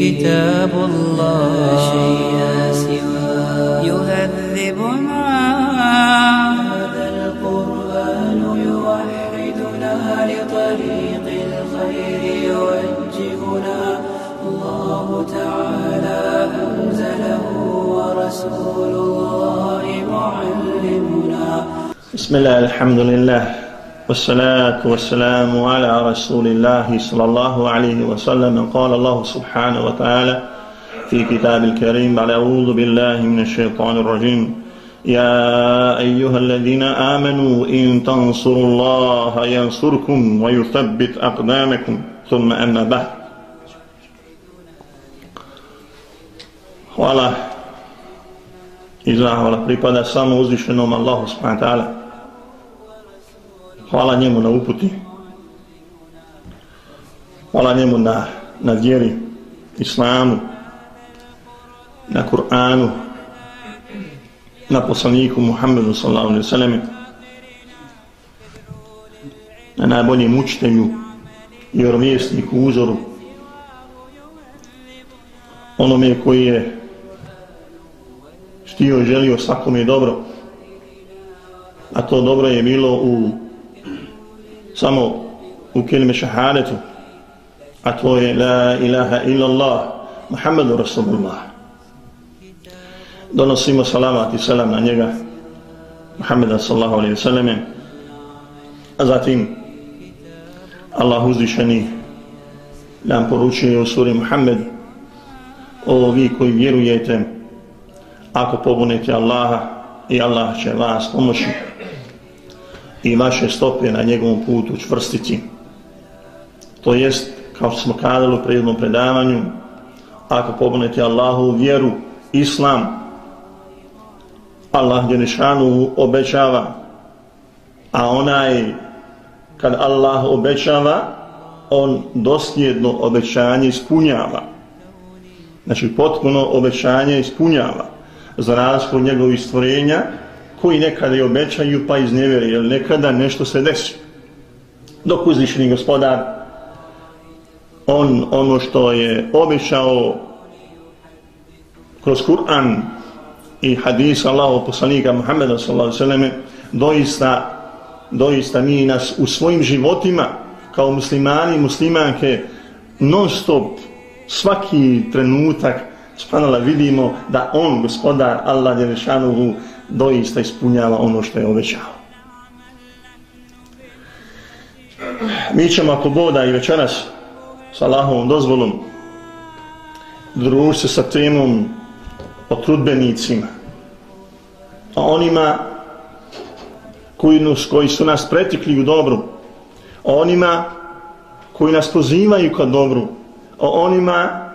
كتاب الله. لا شيء سواه يهذبنا. هذا القرآن يوحدنا لطريق الخير يوجهنا. الله تعالى أنزله ورسول الله معلمنا. بسم الله الحمد لله. والصلاة والسلام على رسول الله صلى الله عليه وسلم. قال الله سبحانه وتعالى في كتاب الكريم بعد أعوذ بالله من الشيطان الرجيم. يا أيها الذين آمنوا إن تنصروا الله ينصركم ويثبت أقدامكم ثم أما بعد. Hvala. I zahvala pripada samo uzvišenom Allahu subhanahu wa ta'ala. Hvala njemu na uputi. Hvala njemu na, na vjeri, islamu, na Kur'anu, na poslaniku Muhammedu sallallahu alaihi sallam, na najboljem učitelju i vjerovjesniku uzoru, onome koji je štio i želio svakome dobro, a to dobro je bilo u samo u kelime šahadetu, a to je la ilaha illallah, Muhammedu Rasulullah. Donosimo salavat i salam na njega, Muhammeda sallahu alaihi sallam, a zatim Allah uzvišeni nam poručuje u suri Muhammed, o vi koji vjerujete, ako pobunete Allaha i Allah će vas pomoći i vaše stope na njegovom putu čvrstiti. To jest, kao što smo kadali u prijednom predavanju, ako pobunete Allahu vjeru, Islam, Allah Đelešanu obećava, a onaj, kad Allah obećava, on dosljedno obećanje ispunjava. Znači, potpuno obećanje ispunjava za razliku njegovih stvorenja, koji nekada i obećaju pa iznevjeri, jer nekada nešto se desi. Dok uzvišeni gospodar, on ono što je obećao kroz Kur'an i hadis Allahu poslanika Muhammeda sallallahu alejhi doista doista mi nas u svojim životima kao muslimani i muslimanke non stop svaki trenutak spanala vidimo da on gospodar Allah Đelešanuhu doista ispunjava ono što je obećao. Mi ćemo ako boda i večeras sa Allahovom dozvolom družiti se sa temom o trudbenicima, o onima koji, nus, koji su nas pretikli u dobru, o onima koji nas pozivaju ka dobru, o onima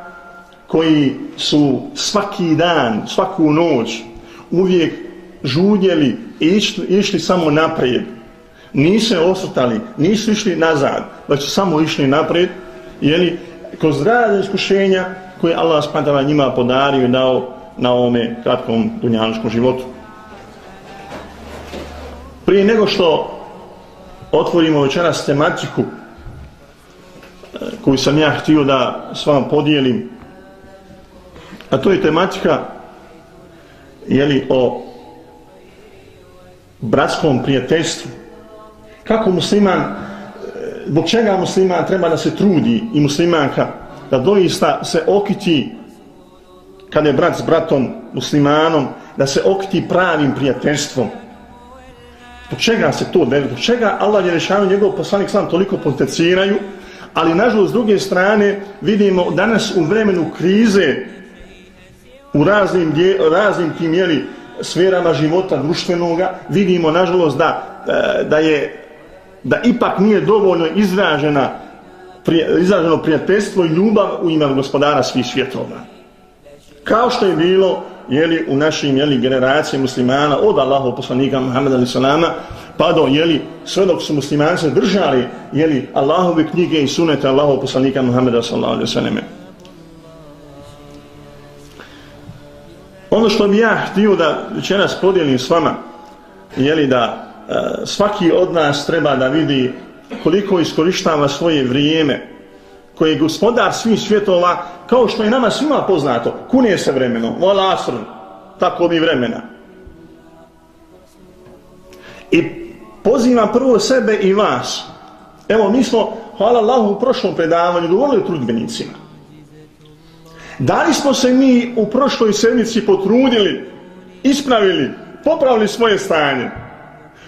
koji su svaki dan, svaku noć uvijek žudjeli i išli, išli samo naprijed. Nisu se osutali, nisu išli nazad, već su samo išli naprijed, jeli, kroz razne iskušenja koje Allah spantala njima podario i dao na ovome kratkom dunjaničkom životu. Prije nego što otvorimo večeras tematiku e, koju sam ja htio da s vama podijelim, a to je tematika jeli, o bratskom prijateljstvu. Kako musliman, e, zbog čega musliman treba da se trudi i muslimanka da doista se okiti kad je brat s bratom muslimanom, da se okiti pravim prijateljstvom. Zbog čega se to deli? Zbog čega Allah je rešavio njegov poslanik sam toliko potenciraju, ali nažalost s druge strane vidimo danas u vremenu krize u raznim, dje, raznim tim jeli, sferama života društvenoga, vidimo nažalost da, e, da je da ipak nije dovoljno izražena prije, izraženo prijateljstvo i ljubav u ime gospodara svih svjetova. Kao što je bilo jeli, u našim jeli, generacije muslimana od Allahov poslanika Muhammeda ali salama pa do jeli, sve dok su muslimani se držali jeli, Allahove knjige i sunete Allahov poslanika Muhammeda sallallahu alaihi sallam. Ono što bi ja htio da večeras podijelim s vama jeli, da e, svaki od nas treba da vidi koliko iskorištava svoje vrijeme koji je gospodar svih svjetova, kao što je nama svima poznato, kunije se vremenom, vola asrn, tako mi vremena. I pozivam prvo sebe i vas. Evo, mi smo, hvala Allahu, u prošlom predavanju govorili o trudbenicima. Da li smo se mi u prošloj sedmici potrudili, ispravili, popravili svoje stanje?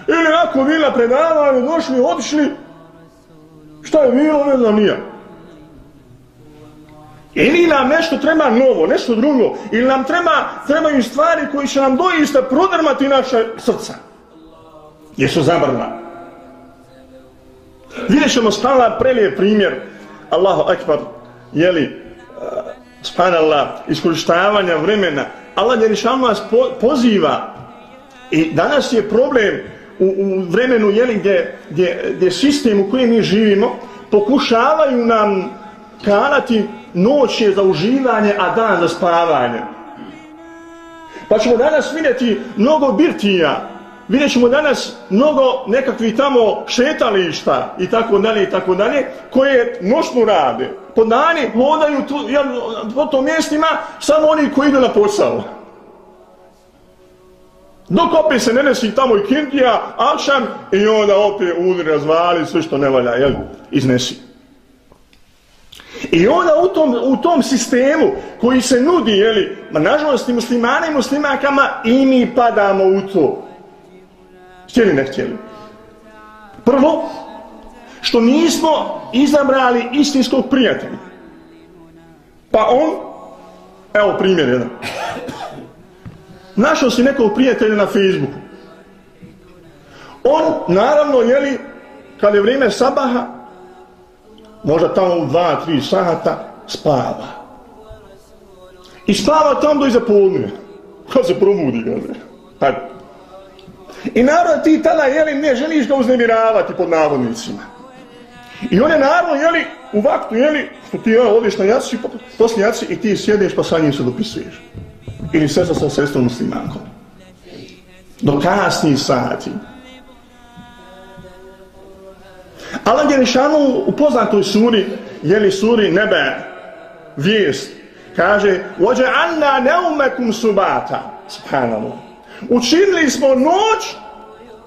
Ili ako bila predavanje, došli, otišli, šta je bilo, ne znam nija. Ili nam nešto treba novo, nešto drugo. Ili nam treba, trebaju stvari koji će nam doista prodrmati naše srca. Jesu zabrna. Vidjet ćemo stala prelije primjer Allahu Akbar, jeli, uh, spanala, iskoristavanja vremena. Allah je nas po, poziva i danas je problem u, u vremenu jeli, gdje, gdje, gdje sistem u kojem mi živimo pokušavaju nam kanati noć je za uživanje, a dan za spavanje. Pa ćemo danas vidjeti mnogo birtija, vidjet ćemo danas mnogo nekakvih tamo šetališta i tako dalje i tako dalje, koje noćno rade podani hodaju tu, ja, po tom mjestima samo oni koji idu na posao. Dok opet se ne nesi tamo i kintija, akšan i onda opet udri razvali sve što ne valja, jel, iznesi. I onda u tom, u tom sistemu koji se nudi, jeli, ma nažalost i muslimane i muslimakama, i mi padamo u to. Htjeli ne htjeli. Prvo, što nismo izabrali istinskog prijatelja. Pa on, evo primjer jedan. Našao si nekog prijatelja na Facebooku. On, naravno, jeli, kad je vrijeme sabaha, možda tamo u dva, tri sata, spava. I spava tamo do iza polnije. Kad se probudi, gledaj. Hajde. I naravno ti tada, jeli, ne želiš ga uznemiravati pod navodnicima. I on je naravno, jeli, u vaktu, jeli, što ti jel, odeš na jaci, poslije jaci i ti sjedeš pa sa njim se dopisuješ. Ili sestra sa sestrom muslimankom. Do kasnih sati. Allah je rešanu u poznatoj suri, jeli suri nebe, vijest, kaže Ođe anna neumekum subata, subhanallah. Učinili smo noć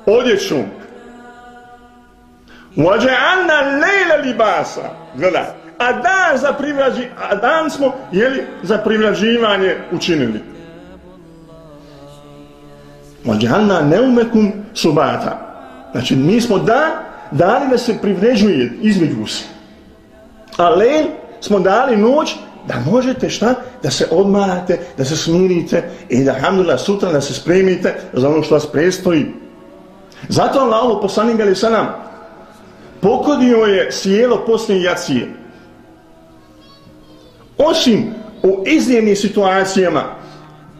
odjećom. وَجَعَلْنَا لَيْلَ لِبَاسَ libasa, gledaj, a dan za privrađi, a dan smo, jeli, za privrađivanje učinili. وَجَعَلْنَا نَوْمَكُمْ سُبَاتَ. Znači, mi smo dan dali da se privređuje između se. A lejl smo dali noć da možete šta? Da se odmarate, da se smirite i da hamdula sutra da se spremite za ono što vas prestoji. Zato Allah poslanik gali sa pokodio je sjelo poslije jacije. Osim u iznijemnim situacijama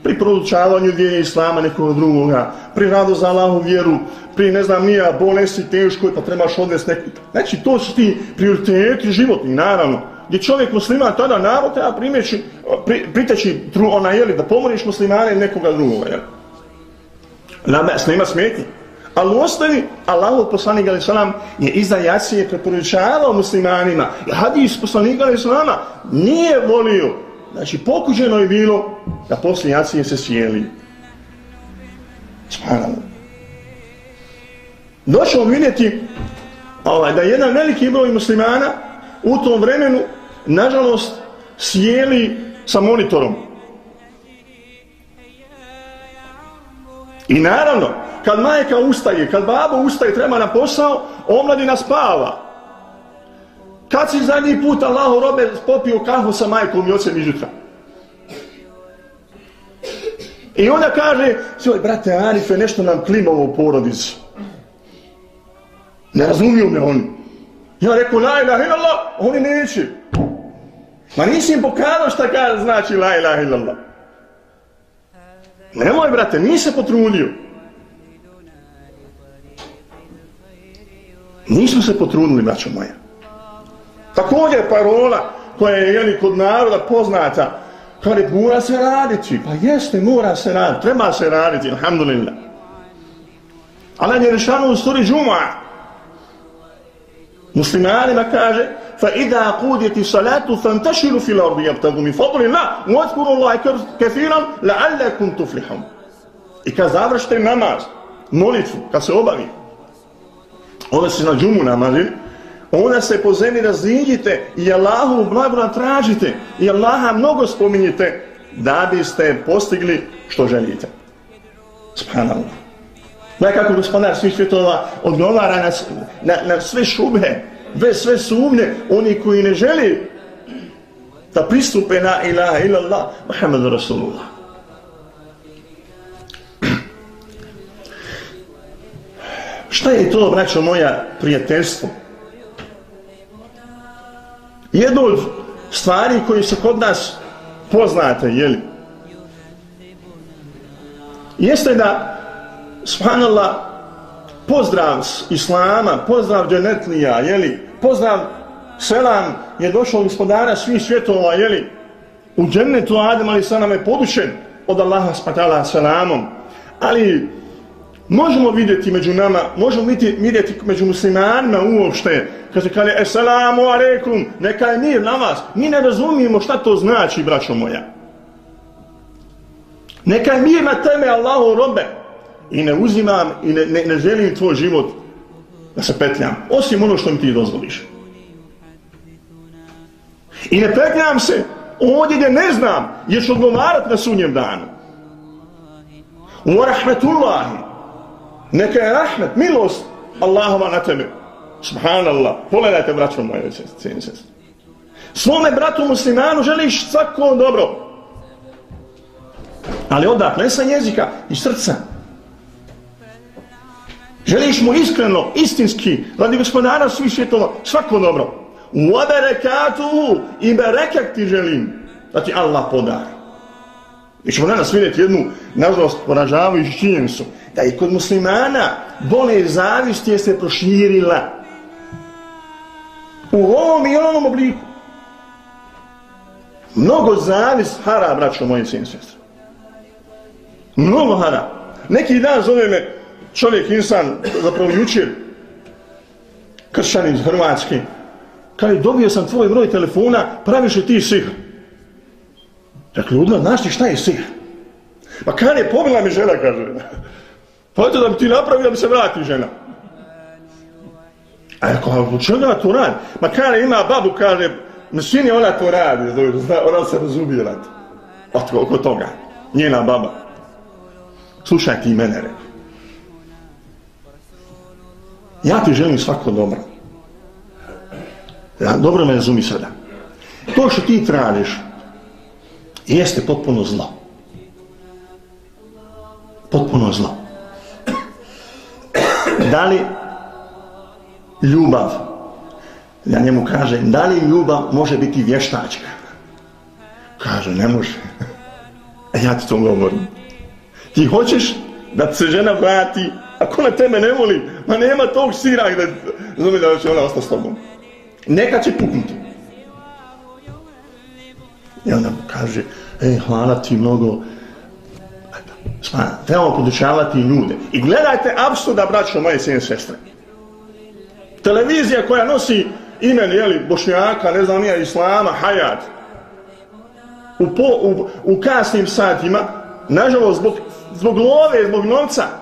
pri produčavanju vjere islama nekog drugoga, pri radu za Allahu vjeru, pri ne znam nija bolesti teškoj pa trebaš odvesti neki. Znači to su ti prioriteti životni, naravno. Gdje čovjek muslima tada narod treba primjeći, pri, priteći ona jeli da pomoriš muslimane nekoga drugoga. Jel? Na mes, nema smetnje. Ali u osnovi, Allahov poslanik alaih salam je iza jasije preporučavao muslimanima. Hadis poslanika alaih salama nije volio. Znači, pokuđeno je bilo da poslije jasije se sjeli. Subhanallah. Došao vidjeti ovaj, da jedan veliki broj muslimana u tom vremenu, nažalost, sjeli sa monitorom. I naravno, kad majka ustaje, kad babo ustaje, treba na posao, omladina spava. Kad si zadnji put Allaho robe popio kahu sa majkom i ocem izjutra? I onda kaže, svoj brate Arife, nešto nam klima u porodicu. Ne razumiju me oni. Ja rekao, la ilaha illallah, oni neće. Ma nisi im pokazao šta kaže znači la ilaha illallah. Nemoj, brate, nisi se potrudio. Nismo se potrudili, braćo moja. Također parola koja je jeli, kod naroda poznata, kada mora se raditi. Pa jeste, mora se raditi, treba se raditi, alhamdulillah. Ali je rešano u suri džuma. Muslimanima kaže, فإذا قودت الصلاة salatu في fil ardi من فضل الله واذكروا الله كثيرا لعلكم تفلحون. I kad završite namaz, molitvu, kad se obavi, onda se na džumu namazili, onda se po zemlji raziđite i Allahu blagora tražite i Allaha mnogo spominjite da biste postigli što želite. Subhanallah. Da kako gospodar svih svjetova odgovara na, na, na sve šube, ve sve sumnje, oni koji ne želi da pristupe na ilaha illallah, Muhammedu Rasulullah. Šta je to, braćo moja, prijateljstvo? Jedno od stvari koji se kod nas poznate, jeli? Jeste da, subhanallah, pozdrav Islama, pozdrav dženetlija, jeli? Pozdrav selam je došao gospodara svih svjetova, jeli? U džennetu Adem ali sa nam je podučen od Allaha spatala selamom. Ali možemo vidjeti među nama, možemo vidjeti među muslimanima uopšte, kaže kaže, eselamu alaikum, neka je mir na vas. Mi ne razumijemo šta to znači, braćo moja. Neka je mir na teme Allahu robe. I ne uzimam i ne, ne, ne želim tvoj život da se petljam. Osim ono što mi ti dozvoliš. I ne petljam se ovdje gdje ne znam, jer ću odgovarat na sunjem danu. Wa rahmetullahi. Neka je rahmet, milost Allahova na tebe. Subhanallah. Pogledajte, braćo moje, cijeni sest. Svome bratu muslimanu želiš svako dobro. Ali odakle sa jezika i srca. Želiš mu iskreno, istinski, radi gospodara svih svjetova, svako dobro. U oberekatu i berekak ti želim da ti Allah podari. Mi ćemo danas vidjeti jednu, nažalost, poražavajuću činjenicu, da i kod muslimana bole zavist je se proširila u ovom i onom obliku. Mnogo zavist hara, braćo moje sin sestre. Mnogo hara. Neki dan zove me čovjek, insan, zapravo jučer, kršćan iz Hrvatske, kada dobio sam tvoj broj telefona, praviš li ti sihr? Dakle, ljudima, znaš ti šta je sihr? Pa kada je pobila mi žena, kaže. Pa eto da bi ti napravio da mi se vrati žena. A ja kao, u čega to radi? Ma kada ima babu, kaže, na sini ona to radi, ona se razumije na to. Oko toga. Njena baba. Slušaj ti mene, rekao. Ja ti želim svako dobro. Ja, dobro me razumi sada. To što ti tražiš, jeste potpuno zlo. Potpuno zlo. Da li ljubav, ja njemu kažem, da li ljubav može biti vještačka? Kaže, ne može. A ja ti to govorim. Ti hoćeš da se žena vrati, ako na teme ne voli, ma nema tog sira da zove da će ona ostati s tobom. Neka će puknuti. I onda mu kaže, ej, hvala ti mnogo. Eto. Sma, trebamo podučavati ljude. I gledajte apsurda, braćo moje sine sestre. Televizija koja nosi imen, jeli, bošnjaka, ne znam, nije islama, hajat, u, po, u, u kasnim satima, nažalost, zbog, zbog love, zbog novca,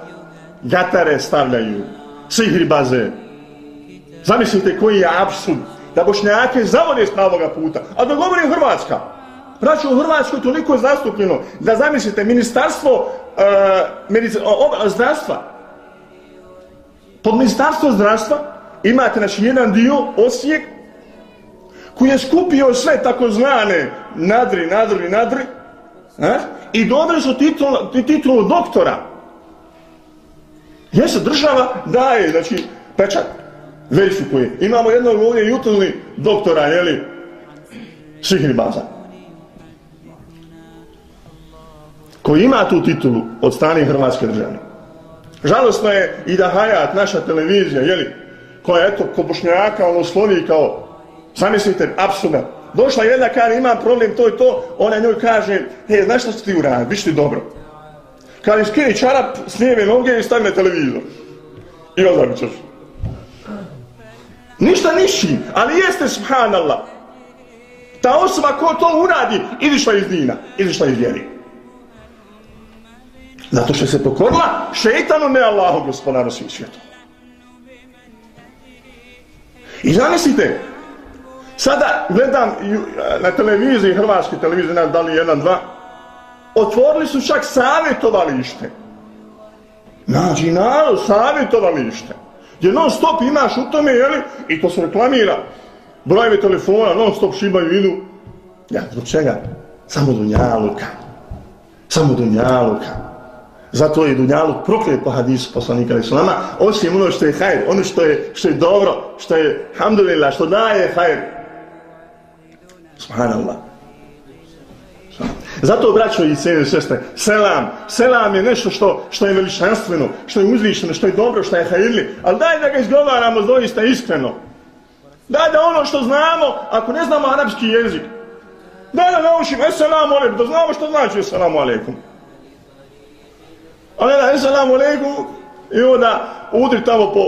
gatare stavljaju, sihribaze. Zamislite koji je absurd da bošnjake zavode s pravoga puta. A da govori Hrvatska. Braćo, u Hrvatskoj toliko je zastupljeno da zamislite ministarstvo e, uh, medic, o, zdravstva. Pod ministarstvo zdravstva imate znači jedan dio Osijek koji je skupio sve takozvane nadri, nadri, nadri eh? i dobili su titulu, titulu doktora. Jeste, država daje, znači, pečat, verifikuje. Imamo jednog ovdje jutrni doktora, jeli, svih baza. Koji ima tu titulu od strane Hrvatske države. Žalostno je i da Hayat, naša televizija, jeli, koja je eto, ko bošnjaka, ono slovi kao, zamislite, apsurda. Došla jedna kada ima problem, to je to, ona njoj kaže, hej, znaš što ti uradi, biš ti dobro. Kaže, skini čarap s lijeve noge i stavi na televizor. I onda ćeš. Ništa niši, ali jeste subhanallah. Ta osoba ko to uradi, izišla iz dina, izišla iz vjeri. Zato što se pokorila šeitanu ne Allahu gospodaru svih svijetu. I zamislite, sada gledam na televiziji, hrvatski televiziji, ne da li jedan, dva, otvorili su čak savjetovalište. Nađi narod, savjetovalište. Gdje non stop imaš u tome, jeli, i to se reklamira. Brojevi telefona, non stop šibaju, idu. Ja, zbog čega? Samo dunjaluka. Samo dunjaluka. Zato je dunjaluk proklet po hadisu poslanika Islama, osim ono što je hajr, ono što je, što je dobro, što je, hamdulillah, što daje hajr. Subhanallah. Zato, braćo i cijene sestre, selam, selam je nešto što, što je veličanstveno, što je uzvišeno, što je dobro, što je hajirli, ali daj da ga izgovaramo doista iskreno. Daj da ono što znamo, ako ne znamo arapski jezik, daj da naučimo, eselamu alaikum, da znamo što znači eselamu alaikum. Ali da, eselamu alaikum, i onda udri tamo po,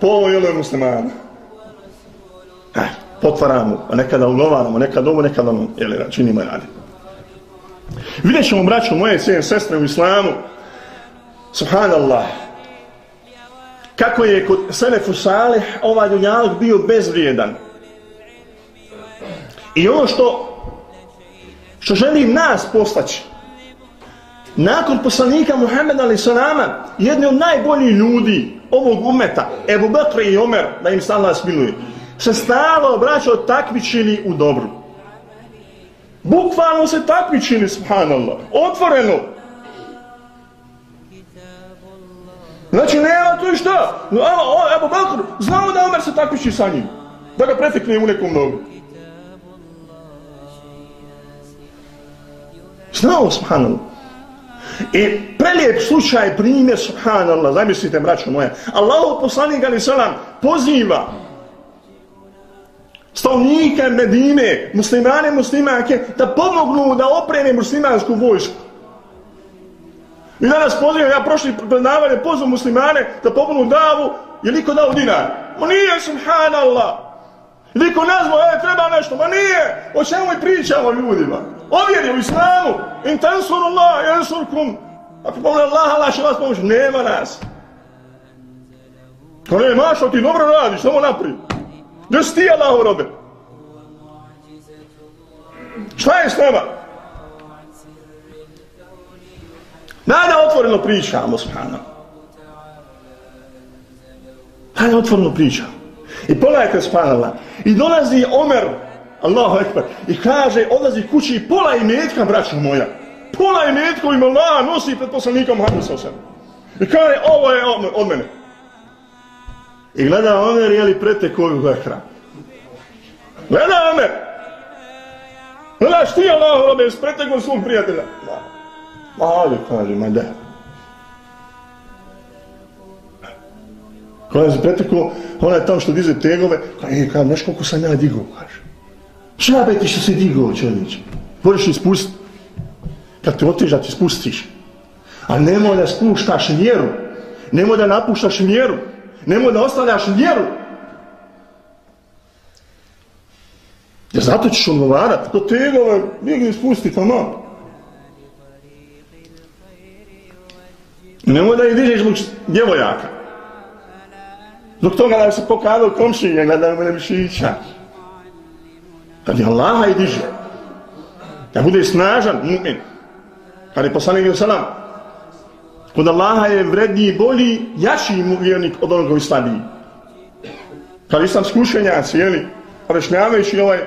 po ovoj ili muslimana. Hajde potvaramo, a nekada ugovaramo, nekada ovo, nekada ono, jel, činimo i radimo. Vidjet ćemo, braćo, moje cijene sestre u islamu, subhanallah, kako je kod Selefu Salih ovaj dunjalog bio bezvrijedan. I ono što što želi nas postaći, nakon poslanika Muhammeda ali salama, jedni od najboljih ljudi ovog umeta, Ebu Bakr i Omer, da im stalno smiluje, se stalo, braćo, takmičili u dobru. Bukvalno se takmičili, subhanallah, otvoreno. Znači, nema tu šta? No, evo, evo, Bakr, znamo da Omer se takmiči sa njim. Da ga pretekne u nekom nogu. Znao, subhanallah. I prelijep slučaj, primjer, subhanallah, zamislite, braćo moje, Allahu poslanik ali salam poziva stavnike Medine, muslimane, muslimake, da pomognu da opreme muslimansku vojsku. I danas pozivam, ja prošli predavanje, pozvu muslimane da pomognu davu, je liko dao dinar? Ma nije, subhanallah. Liko nazvo, e, treba nešto, ma nije. O čemu mi pričamo ljudima? Ovjeri u islamu, in tansuru Allah, jansurkum. Ako pomogne Allah, Allah će vas pomoći. Nema nas. Ko ne, mašo, ti dobro radiš, samo naprijed. Gdje si ti Allaho robe? Šta je s nama? Nada otvoreno pričamo, subhano. Nada otvoreno pričamo. I pogledajte, subhanallah. I dolazi Omer, Allahu ekber, i kaže, odlazi kući i pola imetka, braćo moja. Pola imetka im Allah nosi pred poslanikom Muhammed sa. I kaže, ovo je od mene. I gleda Omer, jeli pretek ovog ekra. Gleda Omer. Gledaš ti Allah, robe, s pretekom svom prijatelja. Ma, Ali kaže, ma da. Kada se preteko, ona je tamo što dize tegove, kaže, kaže, znaš koliko sam ja digao, kaže. Šta ti što se digao, čovječ? Možeš li spustiti? Kad te oteža, ti spustiš. A nemoj da spuštaš vjeru. Nemoj da napuštaš vjeru. Nemoj da ostavljaš vjeru. Jer zato ćeš odgovarat. To tegove, bjegni spusti tamo. Nemoj da ih dižeš zbog djevojaka. Zbog toga da se pokazao komšinje, gledaju me mišića. Kad je Allaha i diže. Da bude snažan, mu'min. Kad je poslanik salam. Kod Allaha je vredniji, bolji, jači vjernik od onoga koji slabiji. Kad islam skušenjaci, jeli, rešnjavajući ovaj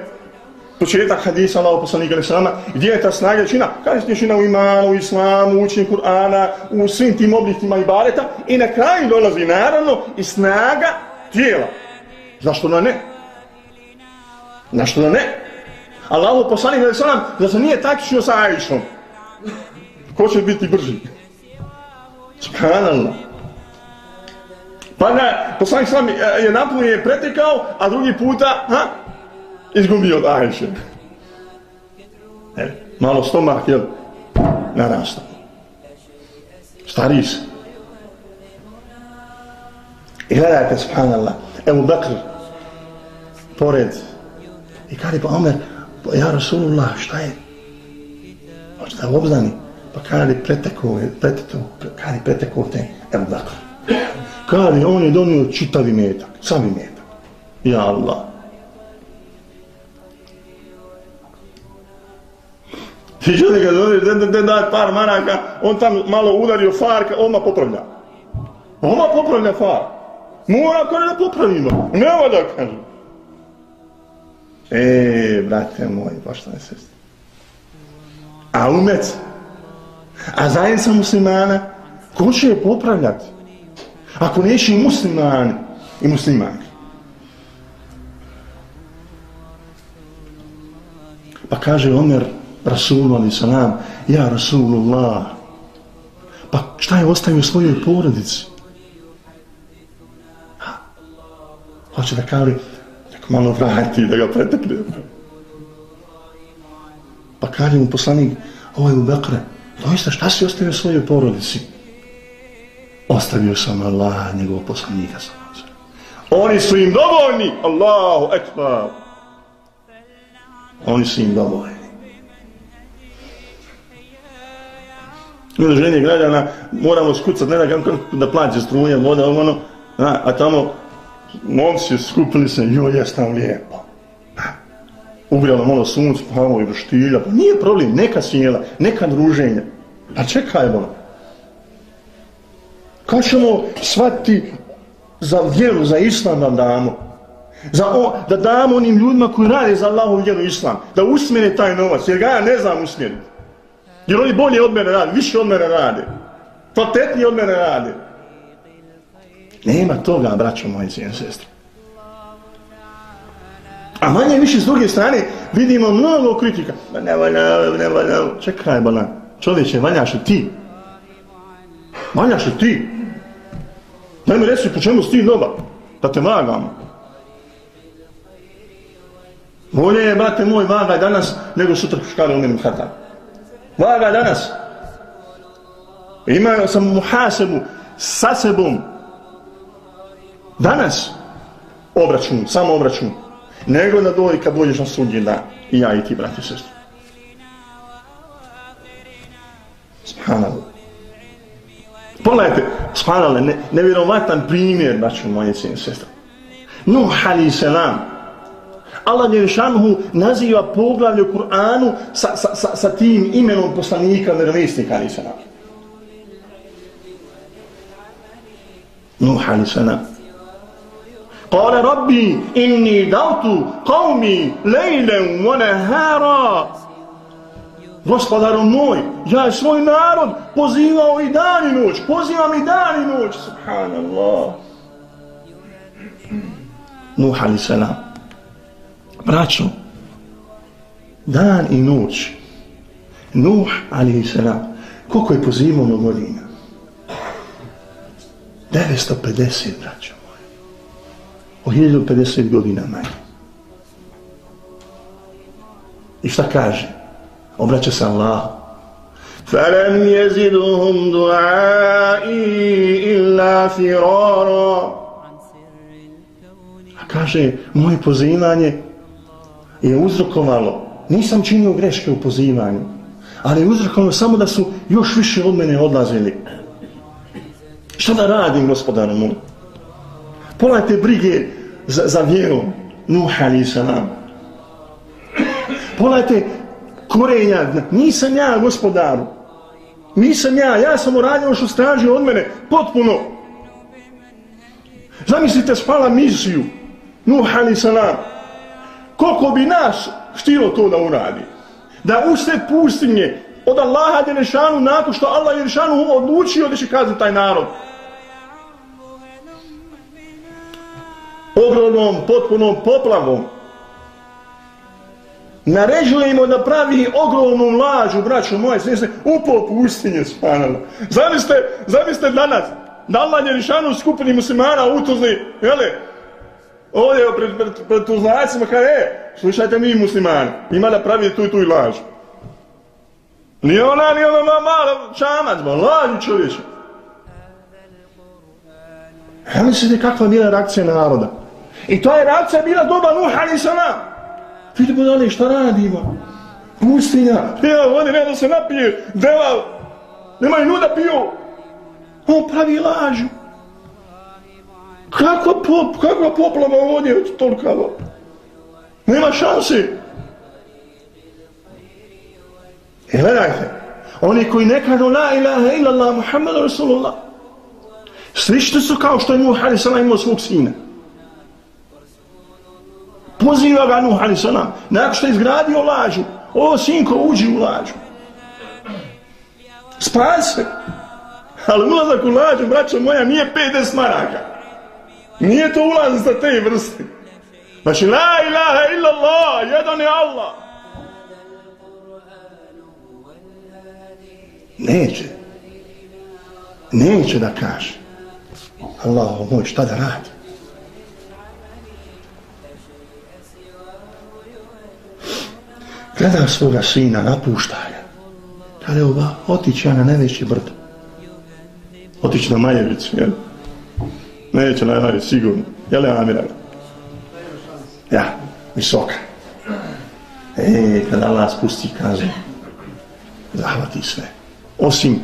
početak hadisa Allaho poslanika ili sallama, gdje je ta snaga čina? Kad je čina u imanu, u islamu, u učenju Kur'ana, u svim tim oblicima i bareta i na kraju dolazi naravno i snaga tijela. Zašto da ne? Zašto da ne? Allaho poslanika ili sallam, da se nije takvičio sa Ajšom. Ko će biti brži? Subhanallah. Pa ga, poslanik sallam je napun je pretekao, a drugi puta, ha? izgubio od Ajše. E, malo stomak, jel, narastao. Stari se. I gledajte, subhanallah, Ebu Bekr, pored, i kada je pa Omer, pa ja Rasulullah, šta je? Hoćete da obznani, pa kada je pretekao, pretekao, kada pretekao te, evo Bekr. Kada on je donio čitavi metak, sami metak. Ja Allah. Ti čovjek kad dođe, da, da, da daj par maraka, on tam malo udario farka, oma popravlja. Oma popravlja far. Mora kada da popravimo. Nema da kažem. E, brate moji, poštane sestri. A umec, a zajednica muslimana, ko će je popravljati? Ako neće i muslimani i muslimani. Pa kaže Omer, Rasulu ali salam, ja Rasulullah. Pa šta je ostavio svojoj porodici? Ha. Hoće da kaže, tako malo vrati da ga pretekne. Pa kaže mu poslanik, ovo je u Bekre, doista šta si ostavio svojoj porodici? Ostavio sam Allah, njegov poslanika sam. Oni su im dovoljni, Allahu ekbar. Oni su im dovoljni. Udruženje građana moramo skucati, ne da kako da plaće struje, voda, ono, a, a tamo momci skupili se, joj, jes tam lijepo. Ugrijalo malo sunce, pa i vrštilja, pa nije problem, neka sjela, neka druženja. A čekaj, ono. Kad ćemo shvatiti za vjeru, za islam da damo? Za o, da damo onim ljudima koji rade za Allahu vjeru islam, da usmjene taj novac, jer ga ja ne znam usmjeriti. Jer oni bolje od mene rade, više od mene rade. Kvalitetnije od mene rade. Nema toga, braćo moji cijene sestre. A manje više s druge strane vidimo mnogo kritika. Ma ne valja, ne valja. Čekaj, bala. Čovječe, valjaš li ti? Valjaš li ti? Daj mi reci po čemu si ti noba? Da te vagamo. Bolje je, brate moj, vagaj danas nego sutra škare umirim hata. Vaga danas. Imao sam muhasebu sa sebom. Danas obračun, samo obračun. Nego da dođe kad dođeš na sudnji dan. I ja i ti, brati i sestri. Subhanallah. Pogledajte, subhanallah, ne, nevjerovatan primjer, braću moje cijene sestre. Nuh ali selam Allah Đerišanuhu naziva poglavlje u Kur'anu sa, sa, sa, sa tim imenom poslanika, vjerovjesnika, ali selam. Nuh, ali selam nam. Kale rabbi, inni dautu qavmi lejlem wa nehara. Gospodaru moj, ja je svoj narod pozivao i dan i noć, pozivam i dan i noć, subhanallah. Nuh, ali selam. Braćo, dan i noć, Nuh, ali selam. koliko je pozivao na godina? 950, braćo O 1050 godina manje. I šta kaže? Obraća se Allah. فَلَمْ يَزِدُهُمْ دُعَائِي إِلَّا فِرَارًا A kaže, moje pozivanje je uzrokovalo, nisam činio greške u pozivanju, ali je uzrokovalo samo da su još više od mene odlazili. Šta da radim, gospodaru moj? Pogledajte brige za, za vjeru Nuh alaih salam. Pogledajte korenja, nisam ja gospodaru. Nisam ja, ja sam uradio ono što straži od mene, potpuno. Zamislite spala misiju Nuh alaih salam. Koliko bi nas štilo to da uradi? Da usred pustinje od Allaha Đelešanu nakon što Allah Đelešanu odlučio da će kazniti taj narod. Ogromnom, potpunom poplavom. Naređujemo da pravi ogromnu lažu, braću moje, sve se upo pustinje spanalo. Zamislite, zamislite danas, da Allah je rišanu skupini muslimana utuzli, jele, ovdje pred, pred, pred tuzlacima, kada je, e, slušajte mi muslimani, ima da pravi tu i tu i lažu. Nije ona, nije ona mala čamac, ba, lažu čovječe. Ja mislite kakva je bila reakcija naroda? I to je reakcija bila doba Nuh ali salam. Vidimo dalje šta radimo. Pustinja. Evo, oni ne da se napije. Deva. Nemaju nuda piju. On pravi lažu. Kako pop, kako poplava ovdje od tolika Nema šanse. I gledajte. Oni koji ne kažu la ilaha illallah Muhammadu Rasulullah. Slični su kao što je Nuh ali imao svog sina poziva ga Nuh a.s. nakon što je izgradio lažu, o sinko uđi u lažu. Spas se. Ali ulazak u lažu, braćo moja, nije 50 maraka. Nije to ulaz za te vrste. Znači, la ilaha illa Allah, jedan je Allah. Neće. Neće da kaže. Allah moj, šta da radi? Gleda svoga sina, napušta je. Kada ova, otići ja na najveći brd. Otići na Majevicu, jel? Neće na Majevicu, sigurno. Jel je Amira? Ja, visoka. E, kada Allah spusti, kaže, zahvati sve. Osim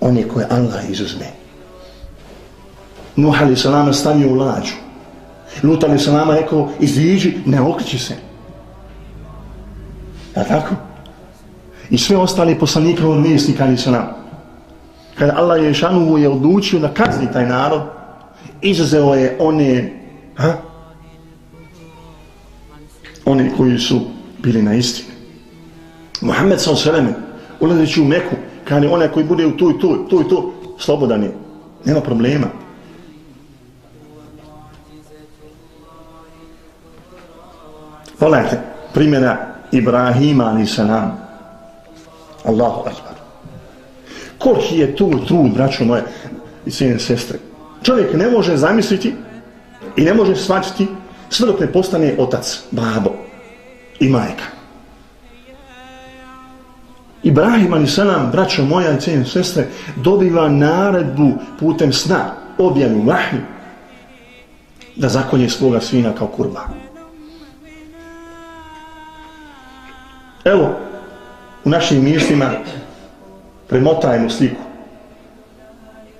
one koje Allah izuzme. Nuh ali salama stavio u lađu. Lut ali salama rekao, iziđi, ne okriči se. Ja tako? I sve ostali poslanike od mjesnika ali se nam. Kada Allah je šanu je odlučio da kazni taj narod, izazeo je one, ha? one koji su bili na istini. Muhammed sa oseleme, ulazeći u Meku, kada onaj koji bude u tu i tu, tu i tu, slobodan je. Nema problema. Pogledajte, primjera Ibrahima ali se nam. Allahu akbar. Koliki je tu trud, braćo moje i cijene sestre. Čovjek ne može zamisliti i ne može shvatiti sve dok ne postane otac, babo i majka. Ibrahim ali se nam, braćo moja i cijene sestre, dobiva naredbu putem sna, objavu, vahnu, da zakonje svoga svina kao kurban. Evo, u našim mislima premotajmo sliku.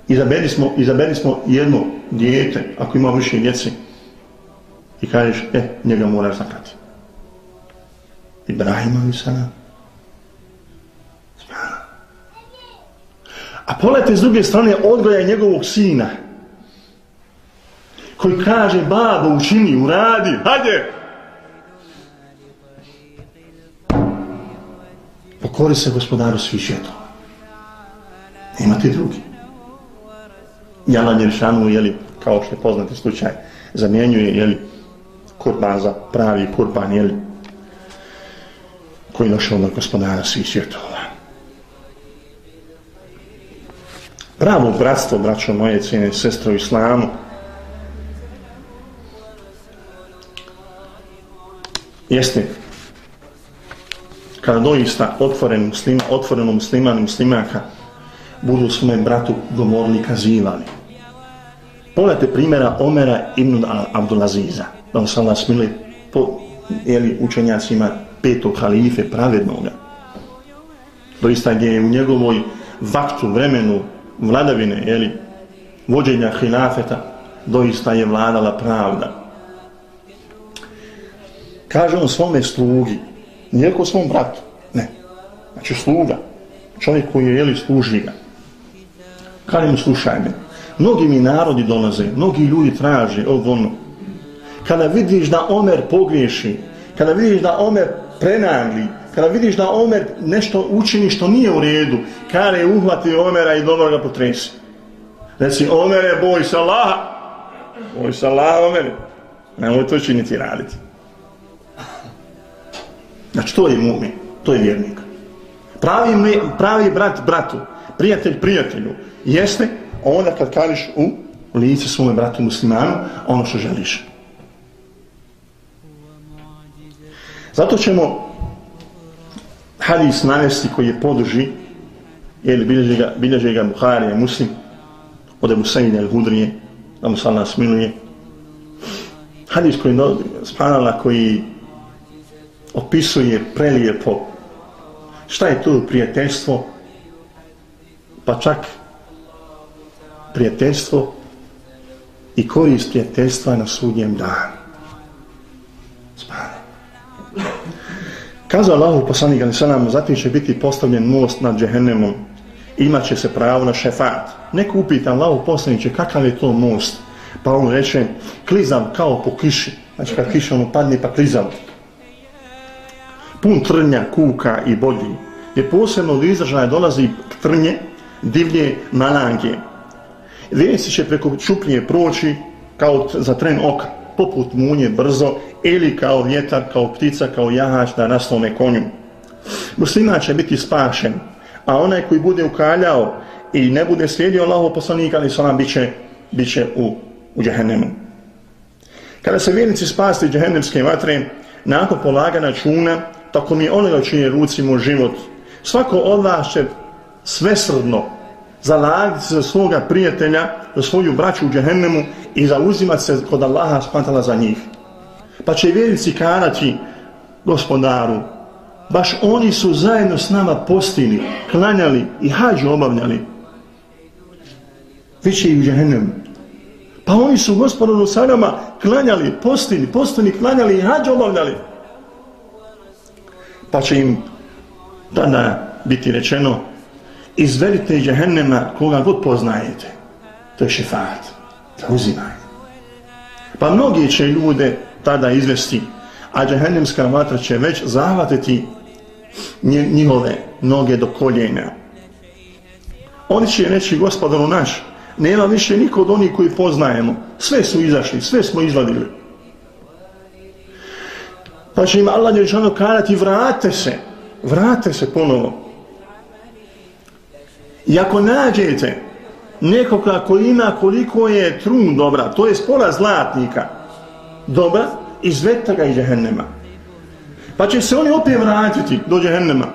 Izaberi smo, izaberi smo jedno dijete, ako ima više djece, i kažeš, e, njega moraš zaklati. Ibrahima mi sana. A polete s druge strane odgoja njegovog sina, koji kaže, babo, učini, uradi, hajde, pokori se gospodaru svih svjetova. Nema ti drugi. Jala Njeršanu, jeli, kao što je poznati slučaj, zamjenjuje, jeli, kurban za pravi kurban, jeli, koji došao na gospodara svih svjetova. Pravo bratstvo, braćo moje cijene, sestro u islamu, jeste kada doista otvoren muslima, otvoreno musliman i muslimaka budu svome bratu govorili i kazivali. Pogledajte primjera Omera ibn Abdulaziza, da on sam vas mili po jeli, učenjacima petog halife pravednoga. Doista gdje je u njegovoj vaktu, vremenu, vladavine, jeli, vođenja hilafeta, doista je vladala pravda. Kaže on svome slugi, nije ko svom bratu, ne, znači sluga, čovjek koji je, jeli, služi ga. Kaže mu, slušaj me, mnogi mi narodi dolaze, mnogi ljudi traže ovo ono. Kada vidiš da Omer pogriješi, kada vidiš da Omer prenagli, kada vidiš da Omer nešto učini što nije u redu, kare uhvati Omera i dobro ga potresi. Reci, Omer je boj sa Allaha. Boj sa Allaha, Omer. Nemoj to činiti raditi. Znači, to je mu'min, to je vjernik. Pravi, pravi brat bratu, prijatelj prijatelju, jeste onda kad kažeš u lice svome bratu muslimanu ono što želiš. Zato ćemo hadis navesti koji je poduži, jer bilježe ga, bilježe ga Buharija muslim, od Ebu Sejde al-Hudrije, da mu sal nas miluje. Hadis koji, spanala, koji opisuje prelijepo šta je to prijateljstvo, pa čak prijateljstvo i korist prijateljstva na sudnjem danu. Spane. Kazao Allahu poslanik ali sa nam, zatim će biti postavljen most nad džehennemom, imat će se pravo na šefat. Neko upita Allahu poslaniće kakav je to most, pa on reče klizav kao po kiši, znači kad kiša ono padne pa klizav. Pun trnja, kuka i bolji. Je posebno od izražaja dolazi trnje, divlje, malange. Vijesti će preko čuplje proći kao za tren oka, poput munje brzo, ili kao vjetar, kao ptica, kao jahač na naslone konju. Muslima će biti spašen, a onaj koji bude ukaljao i ne bude slijedio Allaho poslanika, ali sa nam bit će, bit će u, u džehennemu. Kada se vjernici spasti džehennemske vatre, nakon polagana čuna, tako mi onoga čini rucimo život, svako od vas će svesrdno zalagati se za svoga prijatelja, za svoju braću u džehennemu i zauzimati se kod Allaha spantala za njih. Pa će vjernici karati gospodaru, baš oni su zajedno s nama postili, klanjali i hađu obavljali. Vi će i u džehennemu. Pa oni su gospodinu sa nama klanjali, postili, postili, klanjali i hađu obavljali. Pa će im tada biti rečeno, izvedite iz džehennema koga god poznajete. To je šefat Da uzimaj. Pa mnogi će ljude tada izvesti, a džehennemska vatra će već zahvatiti njihove noge do koljena. Oni će reći, gospodaru naš, nema više niko od onih koji poznajemo. Sve su izašli, sve smo izvadili. Pa će im Allah Đelšanu karati, vrate se, vrate se ponovo. I ako nađete nekoga koji ima koliko je trun dobra, to je spola zlatnika dobra, izvedite ga iz džehennema. Pa će se oni opet vratiti do džehennema.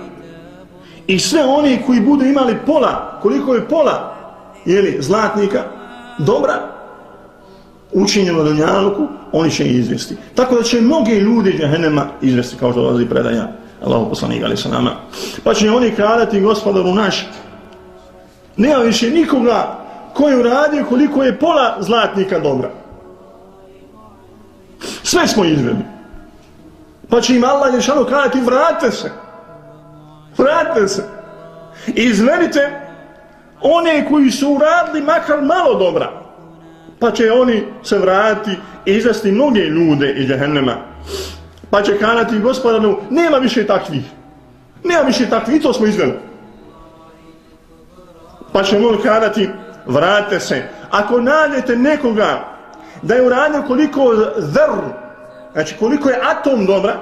I sve oni koji budu imali pola, koliko je pola jeli, zlatnika dobra, učinjeno do njaluku, oni će izvesti. Tako da će mnogi ljudi džehennema izvesti, kao što dolazi predaja Allahu poslanika ali sa nama. Pa će oni kradati gospodaru naš nema više nikoga koji uradio koliko je pola zlatnika dobra. Sve smo izveli. Pa će im Allah ješano kradati, vrate se. Vrate se. I izvedite one koji su uradili makar malo dobra. Pa će oni se vratiti i izvesti mnoge ljude iz Jehennema. Pa će kanati gospodanu, nema više takvih. Nema više takvih, to smo izveli pa će mu kanati, vrate se ako nađete nekoga da je uradio koliko zr znači koliko je atom dobra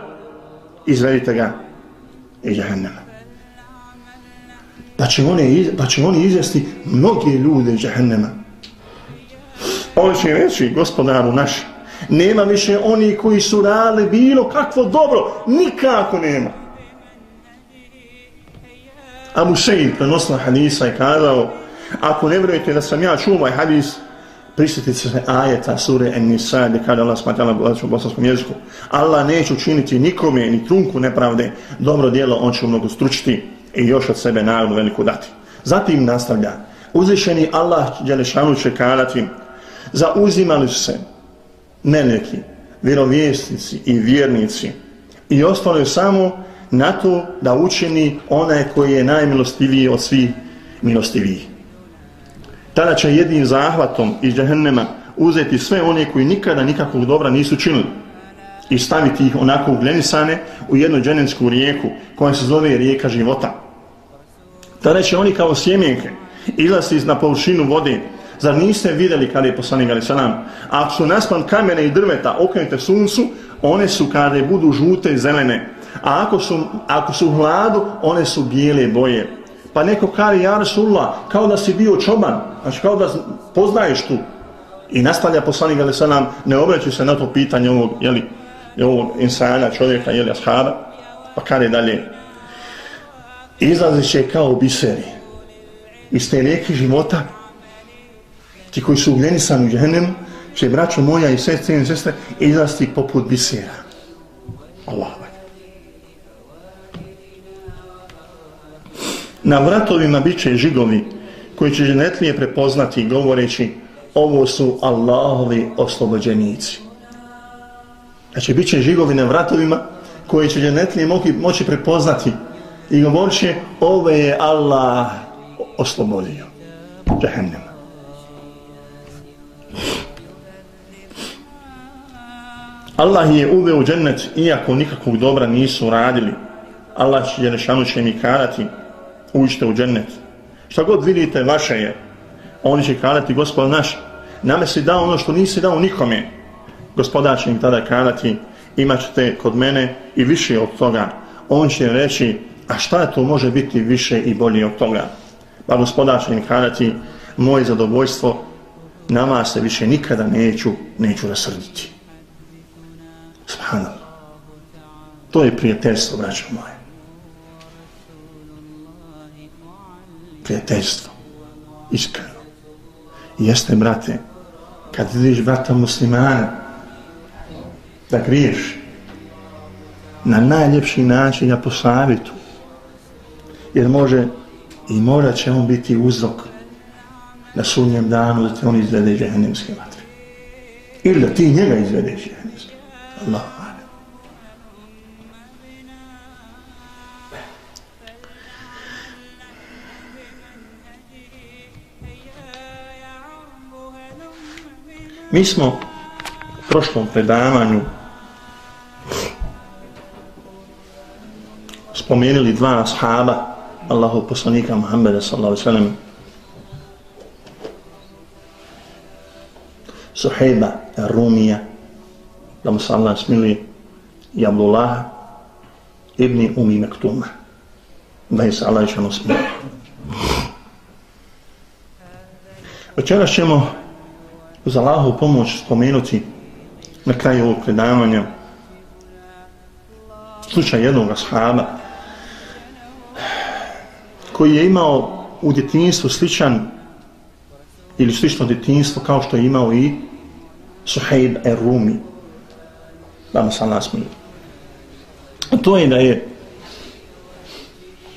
izvedite ga iz jahannama pa će oni, pa će oni izvesti mnoge ljude iz jahannama on će reći gospodaru naš nema više oni koji su radili bilo kakvo dobro nikako nema Abu Sejid prenosila hadisa i kazao, ako ne vjerujete da sam ja čuo ovaj hadis, prisjetite se ajeta sure En-Nisa, gdje kada Allah smatjala u bosanskom jeziku, Allah neće učiniti nikome, ni trunku nepravde, dobro dijelo, on će mnogo stručiti i još od sebe naravno veliku dati. Zatim nastavlja, uzvišeni Allah Đelešanu će kadati, zauzimali su se meleki, vjerovjesnici i vjernici i ostali samo na to da učini onaj koji je najmilostiviji od svih milostivijih. Tada će jednim zahvatom iz džahennema uzeti sve one koji nikada nikakvog dobra nisu činili i staviti ih onako uglenisane u jednu dženevsku rijeku koja se zove rijeka života. Tada će oni kao sjemenke izlasti na površinu vode Zar niste vidjeli kada je poslanik Ali Salam? Ako su naspan kamene i drveta okrenute suncu, one su kada budu žute i zelene. A ako su, ako su hladu, one su bijele boje. Pa neko kari, ja Rasulullah, kao da si bio čoban, znači kao da poznaješ tu. I nastavlja poslanik Ali Salam, ne obraću se na to pitanje ovog, jeli, ovog insana, čovjeka, jeli, ashaba, pa kari dalje. Izlazit će kao biseri iz te rijeke života, ti koji su ugljenisani u džehennemu, će braćo moja i sestre i sestre izlasti poput bisera. Allah. Na vratovima bit će žigovi koji će ženetlije prepoznati govoreći ovo su Allahovi oslobođenici. Znači, bit će žigovi na vratovima koji će ženetlije moći prepoznati i govorit će ove je Allah oslobodio. Džehennem. Allah je uveo džennet iako nikakvog dobra nisu radili. Allah će Jerešanu će mi karati uđite u džennet. Šta god vidite vaše je. Oni će karati gospod naš. Name si dao ono što nisi dao nikome. Gospodar će im tada karati imat ćete kod mene i više od toga. On će reći a šta to može biti više i bolje od toga. Pa gospodar će im karati moje zadovoljstvo nama se više nikada neću, neću rasrditi. Subhanallah. To je prijateljstvo, braćo moje. Prijateljstvo. Iskreno. Jeste, brate, kad vidiš brata muslimana da griješ na najljepši način ja po jer može i mora će on biti uzrok na sunnjem danu da te on izvede iz džehennemske vatre. Ili da ti njega izvedeš. Allah. Mi smo u prošlom predavanju spomenuli dva ashaba Allahu poslanika Muhammeda sallallahu alaihi sallam Suhejba Rumija da mu se Allah smiluje i Abdullah ibn Umi Mektuma da je se Allah išano smiluje Večeras ćemo uz Allahu pomoć spomenuti na kraju ovog predavanja slučaj jednog ashaba koji je imao u djetinjstvu sličan ili slično djetinjstvo kao što je imao i Suhaib Rumi Er mu sam nasmiju a to je da je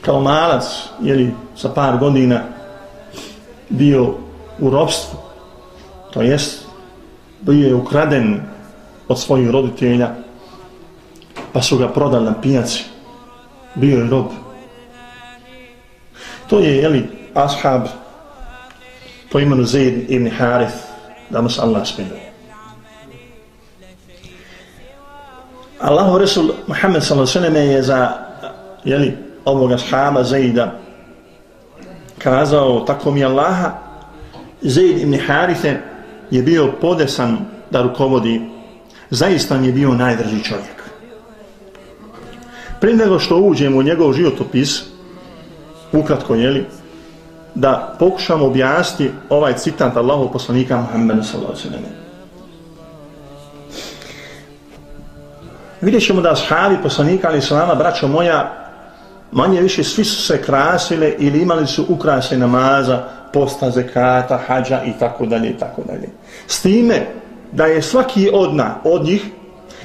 kao malac jeli, sa par godina bio u robstvu to jest bio je ukraden od svojih roditelja pa su ga prodali na pijaci. Bio je rob. To je jeli ashab po imenu Zaid ibn Harith da mu se Allah smiluje. Allahu Resul Muhammed s.a.v. je za jeli, ovoga shaba Zaida kazao tako mi Allaha Zaid ibn Harithe je bio podesan da rukovodi, zaista mi je bio najdrži čovjek. Prije nego što uđemo u njegov životopis, ukratko jeli, da pokušamo objasniti ovaj citat Allahov poslanika Muhammeda sallallahu alejhi ve sellem. Vidjet ćemo da ashabi poslanika ali salama, braćo moja, manje više svi su se krasile ili imali su ukrase namaza, posta, zekata, hađa i tako dalje i tako dalje. S time da je svaki od, na, od njih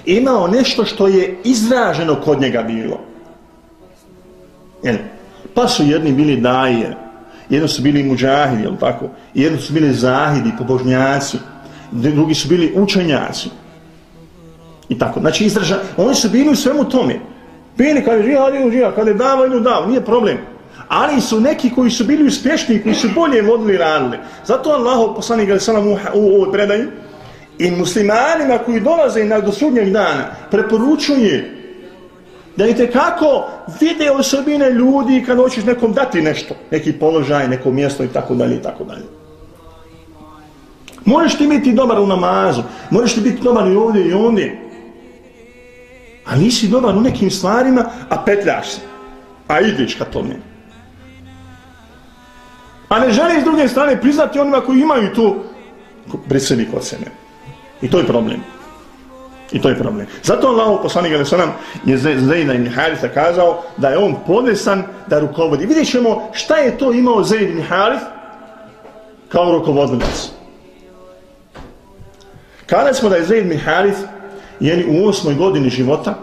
imao nešto što je izraženo kod njega bilo. Jel? Pa su jedni bili daje, jedni su bili muđahidi, jel tako? Jedni su bili zahidi, pobožnjaci, drugi su bili učenjaci. I tako. Znači, izraža, oni su bili u svemu tome. Bili kada je žija, idu žija, kada je dava, idu dava, nije problem. Ali su neki koji su bili uspješni, koji su bolje vodili radili. Zato Allah, poslanik Ali salam u, u ovoj predaju, i muslimanima koji dolaze na do sudnjeg dana, preporučuje da vidite kako vide osobine ljudi kad hoćeš nekom dati nešto, neki položaj, neko mjesto i tako dalje i tako dalje. Možeš ti biti dobar u namazu, možeš ti biti dobar i ovdje i ondje, a nisi dobar u nekim stvarima, a petljaš se, a ideš ka tome. A ne želiš s druge strane priznati onima koji imaju tu brisevi kod sebe. I to je problem. I to je problem. Zato Allah poslanik Ali Sanam je Zeyna ibn Haritha kazao da je on podesan da rukovodi. Vidjet ćemo šta je to imao Zeyd ibn Harith kao rukovodnic. Kada smo da je Zeyd ibn Harith jeli, u osmoj godini života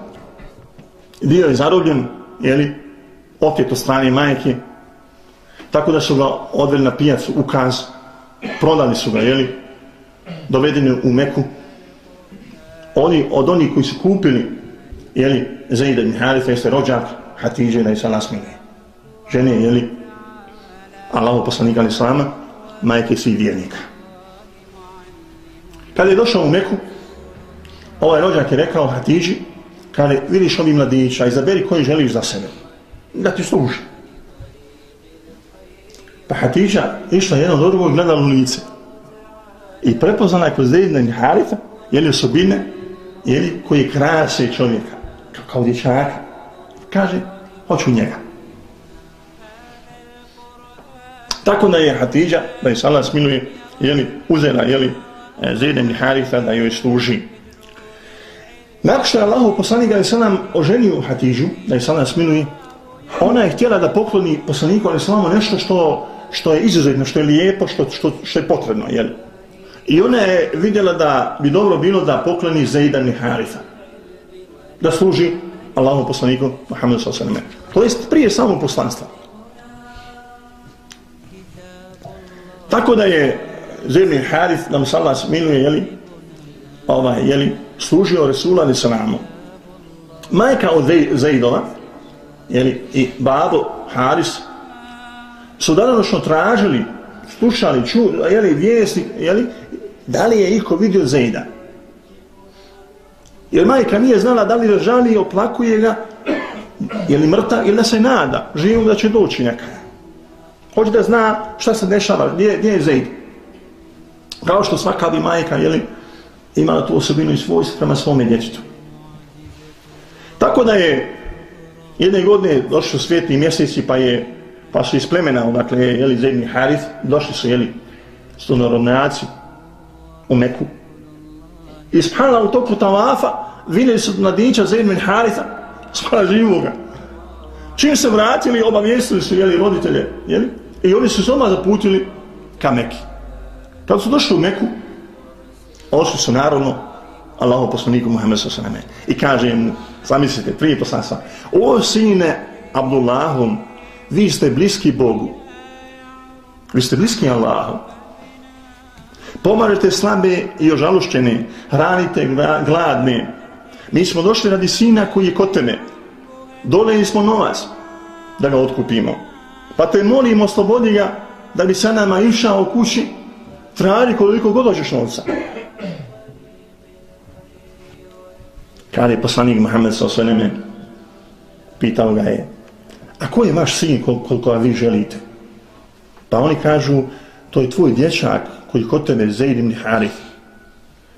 bio je zarobljen jeli, opet od strane majke tako da su ga odveli na pijacu u kaz. Prodali su ga jeli, dovedeni u Meku. Oni od onih koji su kupili jeli, li, ibn Haritha jeste rođak Hatidže na Isala smine žene jeli Allahu poslanika ali majke svih vjernika. Kada je došao u Meku ovaj rođak je rekao Hatidži kada vidiš ovih mladića izaberi koji želiš za sebe da ti služi pa Hatidža išla jedno do drugog gledala u lice i prepoznala je kroz Zaid i Haritha jeli osobine jeli, koji krase čovjeka, kao kao dječaka, kaže, hoću njega. Tako da je Hatidža, da je Salah smiluje, jeli, uzela, jeli, e, i Haritha da joj služi. Nakon što je Allah poslanik da Salam oženio Hatidžu, da je Salah smiluje, ona je htjela da pokloni poslaniku ali Salamu nešto što, što je izuzetno, što je lijepo, što, što, što je potrebno, Jel? I ona je vidjela da bi dobro bilo da pokloni Zaidan i Haritha. Da služi Allahom poslaniku Muhammedu s.a.v. To je prije samog poslanstva. Tako da je Zaidan i Harith, da mu sallah smiluje, jeli, pa ovaj, jeli, služio Resula ali salamu. Majka od Zaidova, jeli, i babo Haris, su danonočno tražili, slušali, ču, jeli, vijesti, jeli, da li je iko vidio Zaida. Jer majka nije znala da li žali i oplakuje ga, je li mrta ili da se nada, živim da će doći neka. Hoće da zna šta se dešava, gdje, gdje je Zaid. Kao što svaka bi majka jeli, imala tu osobinu i svojstvo prema svome djetetu. Tako da je jedne godine došli u svijetni mjeseci pa je pa su iz plemena, dakle, jeli, Zejdni Harith, došli su, jeli, stonorodnjaci, u Meku. I spala u toku tavafa, vidjeli su mladića za Haritha, spala živoga. Čim se vratili, obavijestili su jeli, roditelje, jeli? i oni su se odmah zaputili ka Meki. Kad su došli u Meku, ošli su naravno Allahu poslaniku Muhammed s.a.v. I kaže im, zamislite, prije poslanstva, o sine Abdullahom, vi ste bliski Bogu. Vi ste bliski Allahu. Pomažete slabe i ožalošćene, hranite gladne. Mi smo došli radi sina koji je kod tebe. Doleli smo novac da ga otkupimo. Pa te molimo, oslobodi ga da bi sa nama išao u kući, traži koliko god hoćeš novca. Kada je poslanik Muhammed sa osvrneme, pitao ga je, a ko je vaš sin koliko vi želite? Pa oni kažu, to je tvoj dječak koji kod tebe Zaid ibn Harith.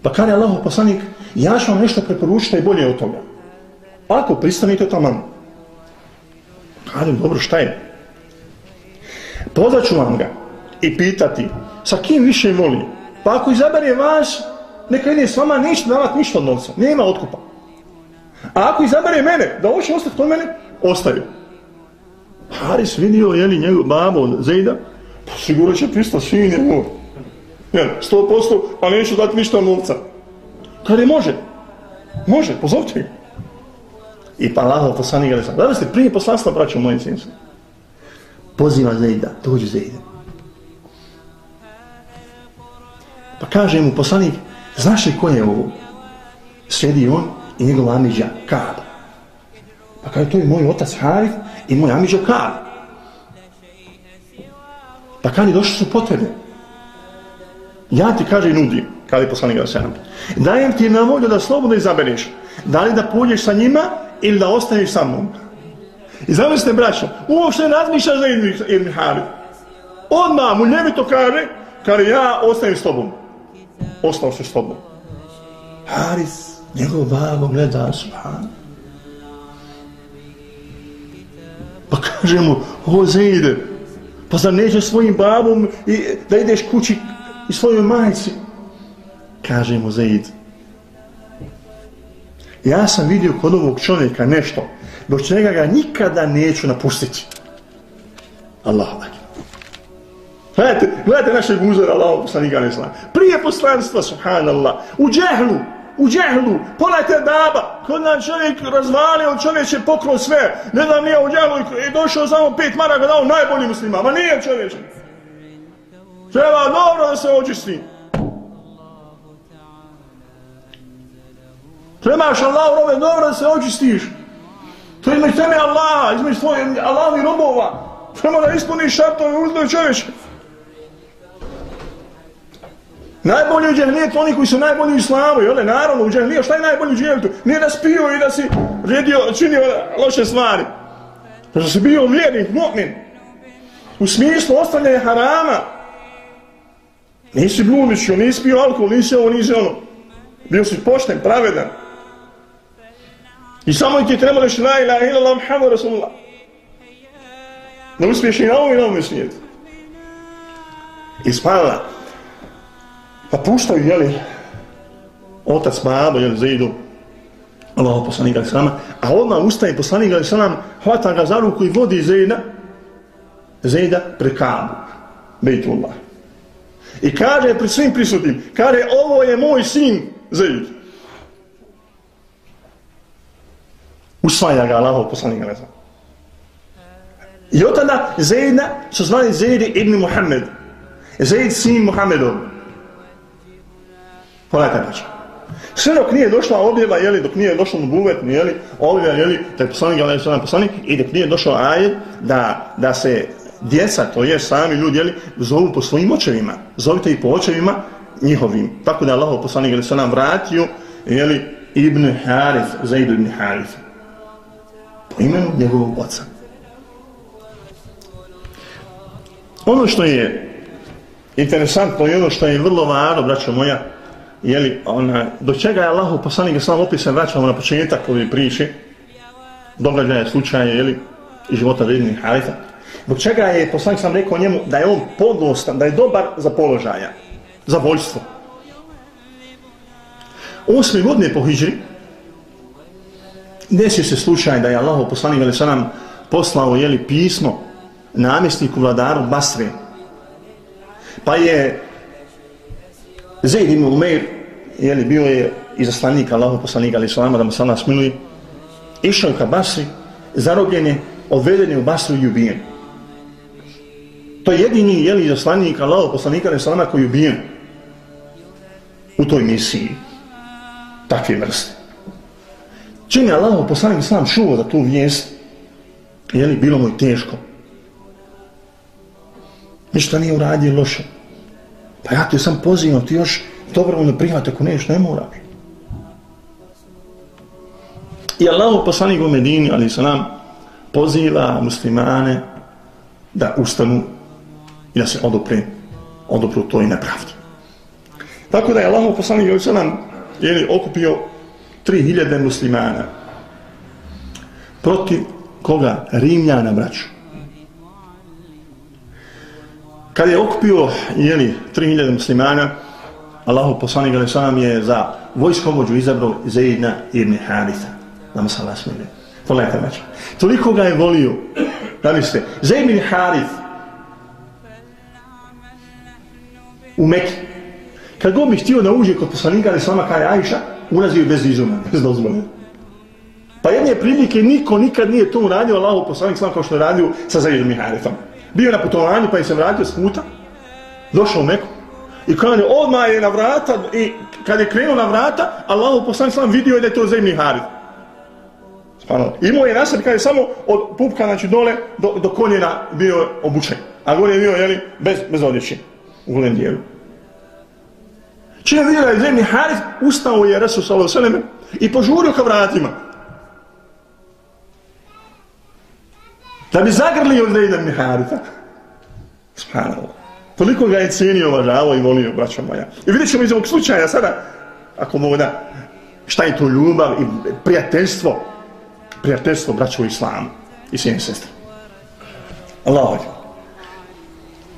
Pa kada je Allah poslanik, ja ću vam nešto preporučiti i bolje od toga. Ako pristanite tamo, kada je dobro šta je? Pozvaću vam ga i pitati sa kim više voli. Pa ako izabere vas, neka ide s vama, neće davati ništa od novca, nema otkupa. A ako izabere mene, da hoće ostati kod mene, ostaju. Haris vidio, jeli, njegov babo Zejda, pa sigurno će prista sin je moj. Jel, sto posto, pa neću dati ništa novca. Kada može? Može, pozovite ga. I pa Allah poslani ga sam. Da prije poslanstva braću mojim sincu. Poziva Zejda, dođi Zejda. Pa kaže mu poslanik, znaš li ko je ovo? Sjedi on i njegov amiđa Kaab. Pa kaže, to je moj otac Harif i moj amiđa Kaab. Pa kaže, došli su potrebe. Ja ti kaže i nudim, kaže poslanik ga sam. Dajem ti na volju da slobodno izabereš. Da li da pođeš sa njima ili da ostaneš sa mnom. I zamislite, braćo, uopšte razmišljaš za Ibn Harif. Odmah mu njevi to kaže, kaže ja ostajem s tobom. Ostao se s tobom. Haris, njegov babo gleda, subhan. Pa kaže mu, o Zejde, pa zar neće svojim babom i da ideš kući i svojoj majci? Kaže mu Zeid, ja sam vidio kod ovog čovjeka nešto, do čega ga nikada neću napustiti. Allah akbar. Gledajte, gledajte našeg uzora, Allah poslanika ne zna. Prije poslanstva, subhanallah, u džehlu, u džehlu, pogledajte daba, kod nam čovjek razvalio, čovjek će pokro sve, ne znam nije u džehlu i došao samo pet maraka dao najbolji muslima, ma nije čovjek. Treba dobro da se očisti. Trebaš Allah robe dobro da se očistiš. To je između teme Allaha, između tvoje Allahovi robova. Treba da ispuniš šartove uzdoju čovječe. Najbolji u džahlijetu, oni koji su najbolji u islamu, jel? Naravno, u džahlijetu, šta je najbolji u džahlijetu? Nije da spio i da si redio, činio loše stvari. Da si bio vjernik, mu'min. U smislu ostavljanja harama. Nisi blumišio, nisi pio alkohol, nisi ovo, nisi ono. Bio si pošten, pravedan. I samo ti treba reći la ilaha ila Allah Rasulullah. Da uspiješ i na ovom i na ovom svijetu. I spala. Pa puštaju, jeli, otac babo, jeli, Zidu, Allah poslanik ali salama, a odmah ustaje poslanik ali salam, hvata ga za ruku i vodi Zejda, Zejda pre Kabu, Bejtullah. I kaže pred svim prisutnim, kaže, ovo je moj sin Zejd. Usvaja ga Allah poslanik ali sallam. I od tada Zejda su zvali Zejdi ibn Muhammed. Zejd sin Muhammedov. Pogledajte znači. Sve dok nije došla objeva, jeli, dok nije došlo nubuvet, jeli, objeva, jeli, taj je poslanik, jeli, sada poslanik, i dok nije došao ajed, da, da se djeca, to je sami ljudi, jeli, zovu po svojim očevima. Zovite i po očevima njihovim. Tako da je Allah poslanik, jeli, sada vratio, jeli, Ibn Harith, Zaid ibn Harith. Po imenu njegovog oca. Ono što je interesantno i ono što je vrlo važno, braćo moja, jeli, ona, do čega je Allahu poslanik islam opisan, vraćamo na početak ove priče, događaje, slučaje, jeli, i života vrednih Haritha, do čega je poslanik sam rekao njemu da je on podnostan, da je dobar za položaja, za voljstvo. Osmi godine po Hidžri, desio se slučaj da je Allahu poslanik ali sa nam poslao jeli, pismo namjestniku vladaru Basre, pa je Zaid ibn Umeir, jeli, bio je izaslanik Allahu poslanika, ali salama, da mu sallam smiluje, išao je ka Basri, zarobljen je, odveden je u Basru i ubijen. To je jedini, jeli, izaslanik Allahu poslanika, ali salama, koji je ubijen u toj misiji takve vrste. Čim je Allahu poslanik, sam čuo za tu vijest, jeli, bilo mu teško. Ništa nije uradio loše. Pa ja ti sam pozivam, ti još dobro ne prihvati, ako neš, ne moraš. I Allah poslanik u Medini, ali se nam poziva muslimane da ustanu i da se odopre, odopru toj nepravdi. Tako da je Allah poslanik u se nam je okupio 3000 muslimana protiv koga? Rimljana, braću. Kad je okupio jeli, 3000 muslimana, Allahu poslanik ali sam je za vojskovođu izabrao Zaidna ibn Haritha. Da mu sam vas. Pogledajte meč. Toliko ga je volio Da mislite, Zaid ibn Harith u Mekke. Kad god bi htio da uđe kod poslanika ali sama kada je Ajša, ulazio bez izuma, bez dozvole. Pa jedne prilike niko nikad nije to uradio Allahu poslanik sam kao što je radio sa Zaidom ibn Harithom. Bio na putovanju pa je se vratio s puta, došao u Meku i kada je odmah je na vrata i kad je krenuo na vrata, Allahu poslanik sam vidio je da je to zemlji bin Spano. Imao je nasad kada je samo od pupka znači dole do, do koljena bio obučen. A gore je bio jeli, bez, bez odjeće u golem dijelu. Čim je vidio da je zemlji Harif, ustao je Resul sallahu sallam i požurio ka vratima. Da bi zagrli od Zejda ibn Haritha. Subhanallah. Toliko ga je cijenio, važavo i volio, braćo moja. I vidjet ćemo iz ovog slučaja sada, ako mogu da, šta je to ljubav i prijateljstvo, prijateljstvo braćo u islamu i svijem sestre. Allah.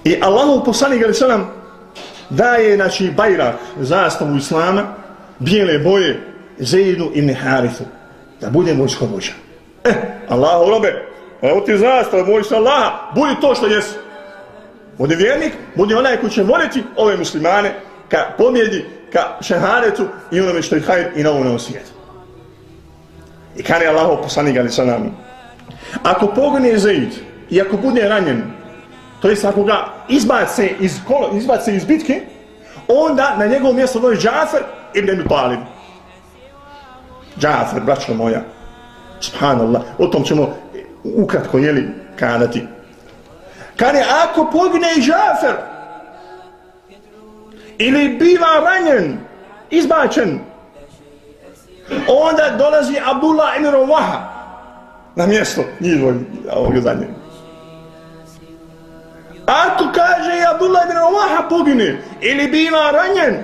I Allah poslanik ali sallam daje znači bajrak zastavu islama bijele boje Zeidu ibn Harithu da bude vojsko vođa. Eh, Allahu robe, evo ti zastav, moj sa Allah, budi to što jesi. Budi vjernik, budi onaj koji će voljeti ove muslimane ka pomjedi, ka šeharetu i onome što je hajr i na ovom svijetu. I kada je Allah poslanik ali sallam ako pogone Zaid i ako bude ranjen to jest ako ga izbace iz, kolo, izbace iz bitke, onda na njegovo mjesto dođe Džafer ibn Abi Talib. Džafer, braćo moja. Subhanallah. O tom ćemo ukratko, jeli, kanati. Kad ako pogine i ili biva ranjen, izbačen, onda dolazi Abdullah ibn Rawaha na mjesto njihovog ovog zadnjeg. Ako kaže i Abdullah ibn Omaha pogine ili biva ranjen,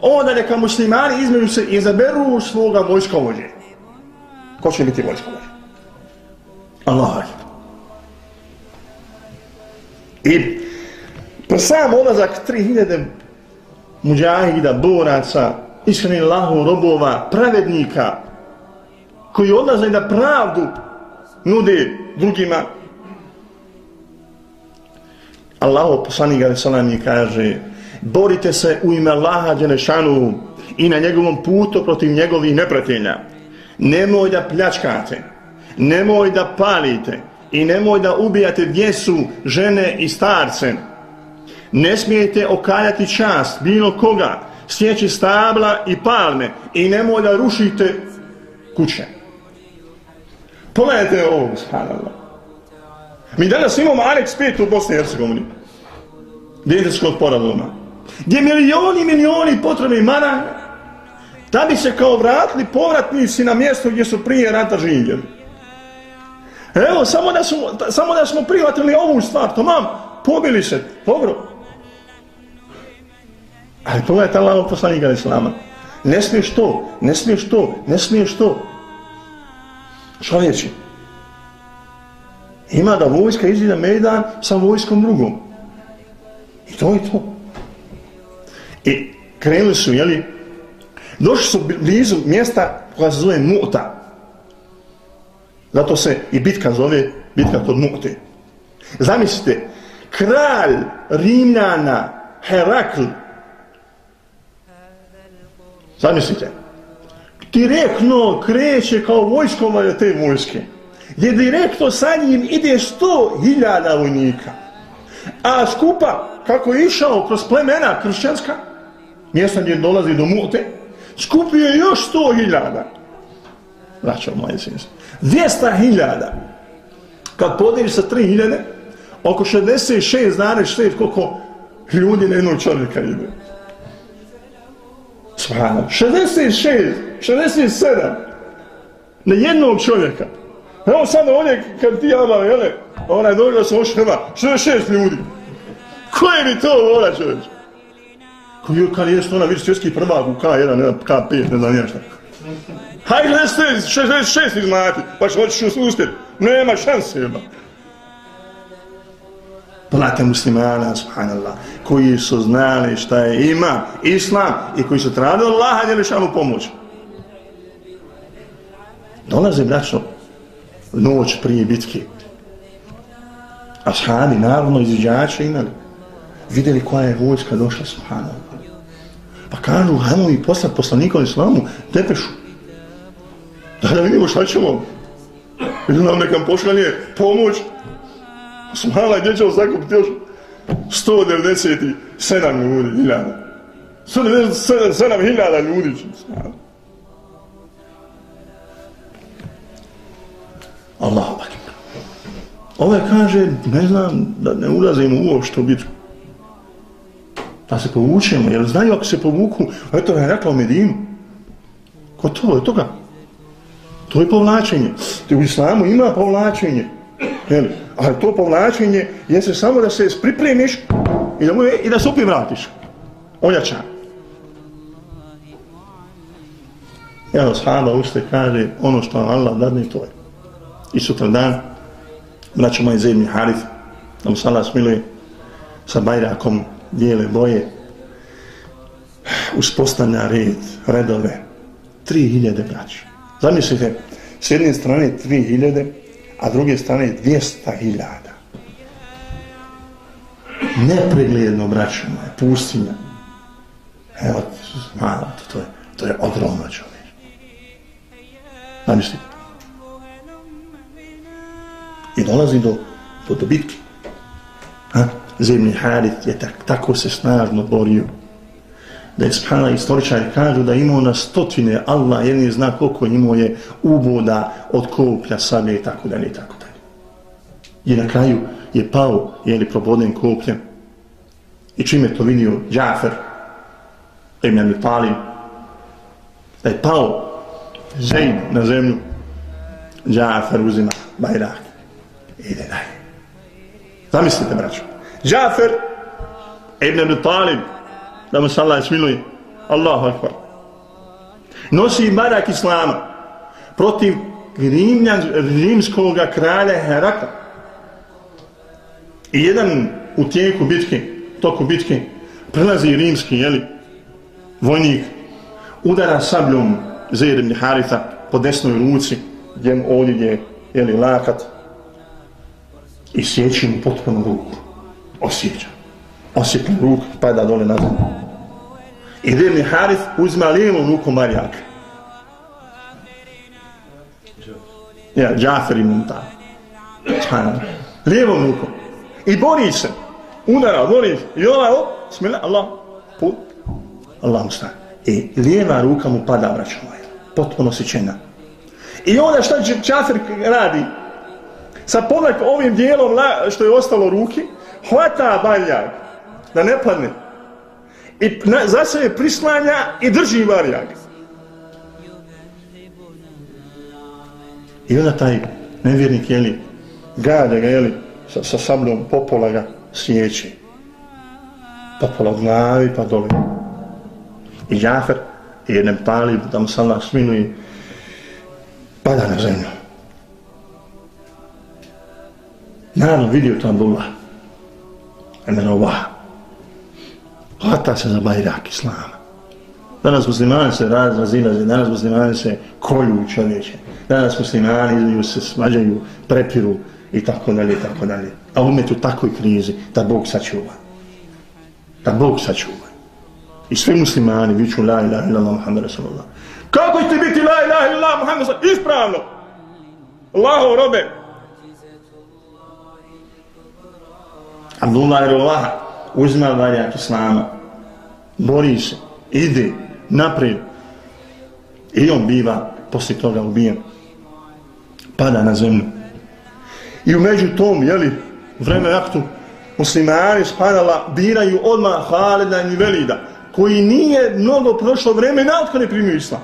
onda neka muslimani između se izaberu svoga vojskovođe. Ko će biti vojskovođe? Allah. I pa sam odlazak 3000 muđahida, boraca, iskreni Allahu robova, pravednika, koji odlaze da pravdu nude drugima, Allahu poslanik ga salam je kaže borite se u ime Allaha Đelešanu i na njegovom putu protiv njegovih nepratelja. Nemoj da pljačkate, nemoj da palite i nemoj da ubijate djesu, žene i starce. Ne smijete okaljati čast bilo koga, sjeći stabla i palme i nemoj da rušite kuće. Pogledajte ovo, subhanallah. Mi danas imamo Aneks 5 u Bosni i Hercegovini. Djetetskog poradoma. Gdje milioni i milioni potrebni mana da bi se kao vratili povratnici na mjesto gdje su prije rata živjeli. Evo, samo da, smo, samo da smo prihvatili ovu stvar, to mam, pobili se, dobro. Ali pogledajte Allah poslanika Islama. Ne smiješ to, ne smiješ to, ne smiješ to. Čovječi, ima da vojska izide Mejdan sa vojskom drugom. I to je to. I krenuli su, jeli, došli su blizu mjesta koja se zove Mu'ta. Zato se i bitka zove bitka kod Mukte. Zamislite, kralj Rimljana Herakl Zamislite, direktno kreće kao vojskovalja te vojske gdje direktno sa njim ide sto hiljada vojnika. A skupa, kako je išao kroz plemena kršćanska, mjesto gdje dolazi do mute, skupio je još sto hiljada. Vraćao moje sinse. Dvijesta hiljada. Kad podiješ sa tri hiljade, oko 66 dana što je koliko ljudi na jednog čovjeka ide. Svana. 66, 67 na jednog čovjeka. Evo sad ovdje, kad ti jama, jele, onaj je se sa što je šest ljudi? Koje bi to vola čovječ? Koji kad je ona vidi svjetski prvak u K1, K5, ne znam nešto. Hajde, ne ste, šest, šest izmati, pa što hoćeš uspjeti. Nema šanse, jeba. Plate muslimana, subhanallah, koji su znali šta je ima, islam, i koji su trebali Allaha, je pomoć. Dolaze, braćo, noć prije bitke. Ashabi, naravno, izviđače imali. Vidjeli koja je vojska došla, subhanallah. Pa kažu, hajmo mi poslati poslanikom islamu, tepešu. Da da vidimo šta ćemo. Ili nam nekam pošalje pomoć. Subhanallah, gdje ćemo zakupiti još 197 ljudi, hiljada. 197 hiljada ljudi. Allah akbar. Ovaj kaže, ne znam, da ne ulazimo u ovo što bitku. Da se povučemo, jer znaju ako se povuku, eto je rekao u Medinu. Ko to je toga? To je povlačenje. Te u islamu ima povlačenje. Jel? Ali to povlačenje jeste samo da se pripremiš i da, mu je, i da se opet vratiš. Ojača. Evo, shaba uste kaže, ono što Allah dadne, to je. I sutra dan, braćo moji zemlji Harif, da mu sala smiluje, sa bajrakom dijele boje, uspostavlja red, redove, 3000 braća. Zamislite, s jedne strane 3000, a druge strane 200.000. Nepregledno braćo je, pustinja. Evo, malo, to je, to je ogromno čovjek. Zamislite. I dolazi do, do, dobitke. Ha? Zemlji Harit je tak, tako se snažno borio. Da je spana istoričari kažu da imao na stotine Allah jedni zna koliko imao je uboda od koplja sabe i tako dalje i tako dalje. I na kraju je pao, je li proboden kopljem. I čime je to vidio Džafer, Ibn Abi Talib, da je pao Zain na zemlju, Džafer uzima bajrak ide dalje. Zamislite, braću. Džafer, Ibn Abi Talib, da mu sallah smiluje, Allahu akbar, nosi barak Islama protiv Rimljan, rimskog kralja Herakla. I jedan u tijeku bitke, toku bitke, prelazi rimski, jeli, vojnik, udara sabljom Zair ibn Haritha po desnoj ruci, gdje ovdje je, jeli, lakat, i sjeći mu potpuno ruku. Osjeća. Osjeća ruku, pada dole na zemlju. I Rimni Haris uzma lijevom ruku Marijaka. Ja, Džafer im ta. Lijevom rukom. I bori se. Udara, bori se. I ona, op, smila, Allah, put. Allah mu sta. I lijeva ruka mu pada, braćo moja. Potpuno sićena. I onda šta Džafer radi? sa ponak ovim dijelom što je ostalo ruki, hvata baljak da ne padne. I na, za sebe prislanja i drži varjak. I onda taj nevjernik, jeli, gade ga, jeli, sa, sa sabljom popola ga sjeći. Popola od glavi pa dole. I Jafer, i jednem pali, da mu sam minuje, pada na zemlju. Naravno vidio to Abdullah. Emen Allah. Hvata se za bajrak Islama. Danas muslimani se raz razilaze, danas muslimani se kolju čovječe. Danas muslimani između se svađaju, prepiru i tako dalje, i tako dalje. A umet u takoj krizi da Bog sačuva. Da Bog sačuva. I svi muslimani viću la ilaha illa Allah Muhammed Rasulullah. Kako ćete biti la ilaha illa Allah Muhammed Rasulullah? Ispravno! Allahu robe, Abdullah i Allah uzma valjak Islama, bori se, ide naprijed i on biva poslije toga ubijen. Pada na zemlju. I umeđu tom, jeli, vreme aktu, muslimani spadala, biraju odmah Halida i Velida, koji nije mnogo prošlo vreme, naotka ne primio Islam.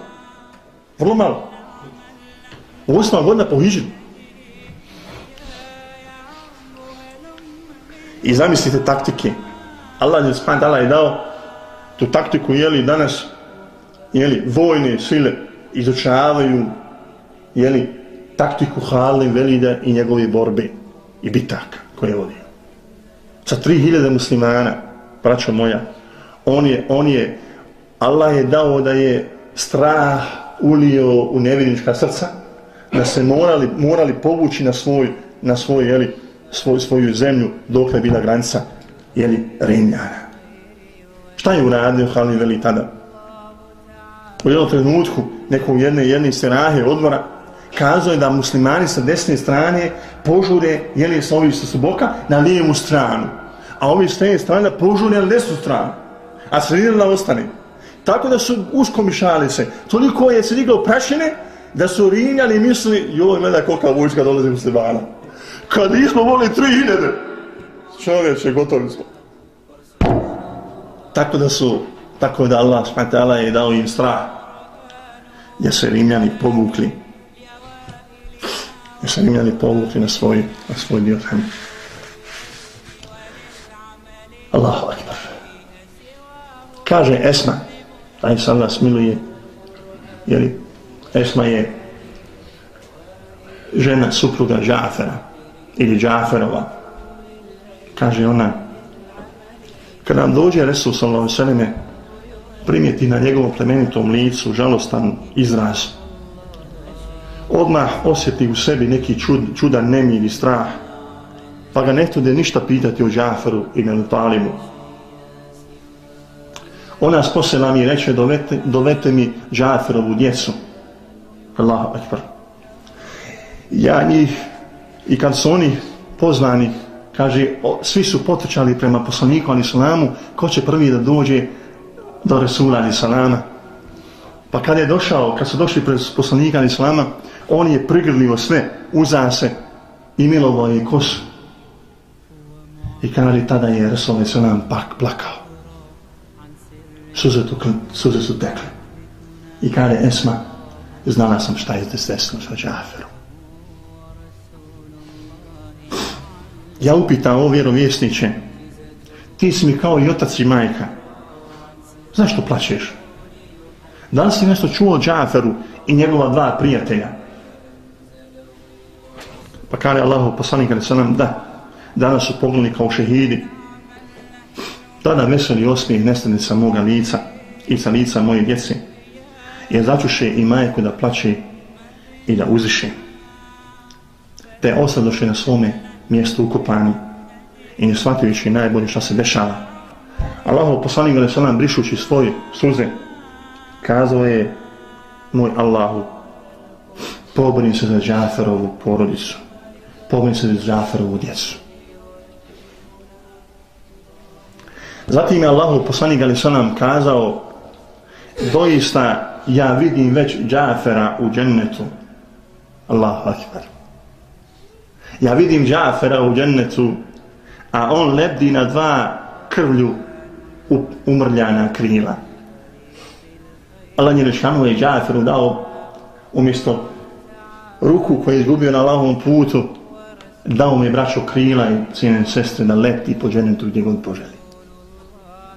Vrlo malo. Osma godina po Hiđinu. I zamislite taktike. Allah je spant, i je dao tu taktiku, jeli, danas, jeli, vojne sile izučavaju, jeli, taktiku Halim Velida i njegove borbe i bitaka koje vodi. Sa 3000 muslimana, braćo moja, on je, on je, Allah je dao da je strah ulio u nevidnička srca, da se morali, morali povući na svoj, na svoj, jeli, svoj, svoju zemlju dok je bila granica jeli, Rimljana. Šta je uradio Halid Veli tada? U jednom trenutku nekog jedne jedne serahe odvora kazao je da muslimani sa desne strane požure jeli sa ovih sa boka na lijevu stranu. A ovi s te strane požure na desnu stranu. A sredina ostane. Tako da su uskomišali se. Toliko je se diglo prašine da su rinjali i mislili joj, gleda kolika vojska dolazi u Slibana. Kad nismo voli tri hiljede, čovječe, gotovi smo. Tako da su, tako da Allah smatala je dao im strah, gdje se rimljani povukli, gdje se rimljani povukli na svoj, na svoj dio tamo. Allahu akbar. Kaže Esma, taj se Allah smiluje, jer Esma je žena supruga Džafera ili Džaferova. Kaže ona, kad nam dođe Resul sallallahu sallame primijeti na njegovom plemenitom licu žalostan izraz, odmah osjeti u sebi neki čud, čudan nemir i strah, pa ga ne tude ništa pitati o Džaferu i Nelutalimu. Ona sposela mi reče, dovete, dovete mi Džaferovu djecu. Allahu akbar. Ja njih, i kad su oni pozvani, kaže, o, svi su potrčali prema poslaniku ali salamu, ko će prvi da dođe do Resula ali salama. Pa kad je došao, kad su došli pred poslanika ali salama, on je prigrlio sve, uza se i milovo je kosu. I kaže, tada je Resul ali salam pak plakao. Suze, tukli, suze su tekle. I kaže, Esma, znala sam šta je desno sa Džaferom. Ja upitam o vjerovjesniće, ti si mi kao i otac i majka, zašto plaćeš? Da li si nešto čuo o Džaferu i njegova dva prijatelja? Pa kare Allahu poslanik ali nam, da, danas su pogledali kao šehidi. Tada veseli osmijeh nestane sa moga lica i sa lica moje djece jer začuše i majku da plaće i da uziše. Te ostadoše na svome mjestu ukopani i ne shvatajući najbolje šta se dešava. Allahov poslanik ga salam brišući svoje suze kazao je moj Allahu poborim se za Džaferovu porodicu poborim se za Džaferovu djecu. Zatim je Allahov poslanik ga salam kazao doista ja vidim već Džafera u džennetu. Allahu akbar. Ja vidim Džafera u džennetu, a on lebdi na dva krvlju umrljana krila. Allah je rešanu je Džaferu dao umjesto ruku koju je izgubio na lavom putu, dao mi braćo krila i cijene sestre da leti po džennetu gdje god poželi.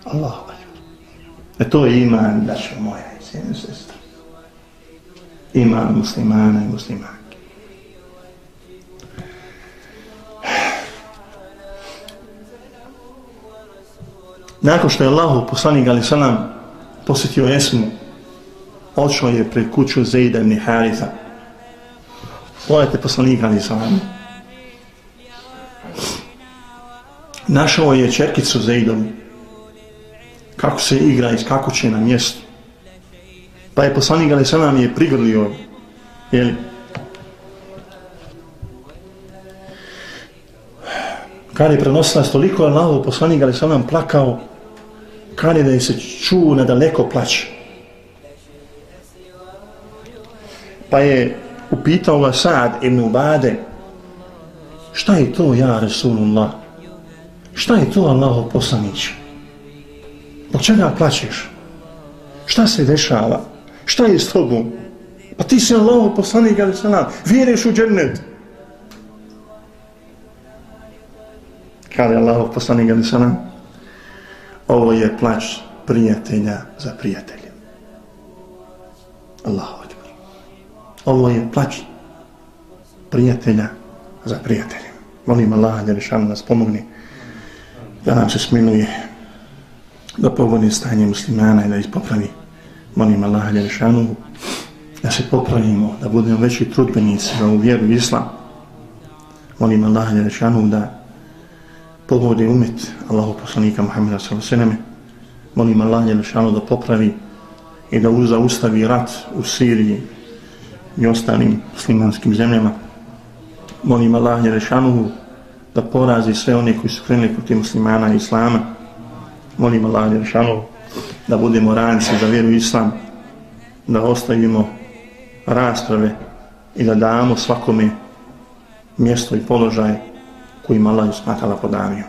Allah. E to je iman, dašo moja cijene sestre. Iman muslimana i muslimana. Nakon što je Allahu poslanik Ali Salam posjetio Esmu, očao je pred kuću Zejda ibn Haritha. Pogledajte poslanik Ali Salam. Našao je čerkicu Zejdovu. Kako se igra i kako će na mjestu. Pa je poslanik ali sada nam je prigrlio jeli kad je prenosila stoliko Allahov poslanik ali sada nam plakao kane da je se čuo na daleko plać pa je upitao ga Sad ibn Ubade šta je to ja Resulullah? šta je to Allaho poslanić Od čega plaćeš šta se dešava Šta je s tobom? Pa ti si Allaho poslanik ali salam. Vjereš u džennet. Kada je Allah poslanik ali salam? Ovo je plać prijatelja za prijatelje. Allahu akbar. Ovo je plać prijatelja za prijatelje. Molim Allah da rešano nas pomogni, da nam se smiluje da pogodi stanje muslimana i da ispopravi molim Allah rešanu da se popravimo, da budemo veći trudbenici za ovu vjeru islam. Molim Allah rešanu da pogodi umet Allahu poslanika Muhammeda s.a.v. Molim Allah Jelešanu da popravi i da zaustavi rat u Siriji i ostalim muslimanskim zemljama. Molim Allah Jelešanu da porazi sve one koji su krenuli protiv muslimana i islama. Molim Allah Jelešanu da budemo ranci za vjeru islam, da ostavimo rasprave i da damo svakome mjesto i položaj kojim Allah je smatala podavio.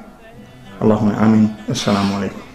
Allahumma amin. Assalamu alaikum.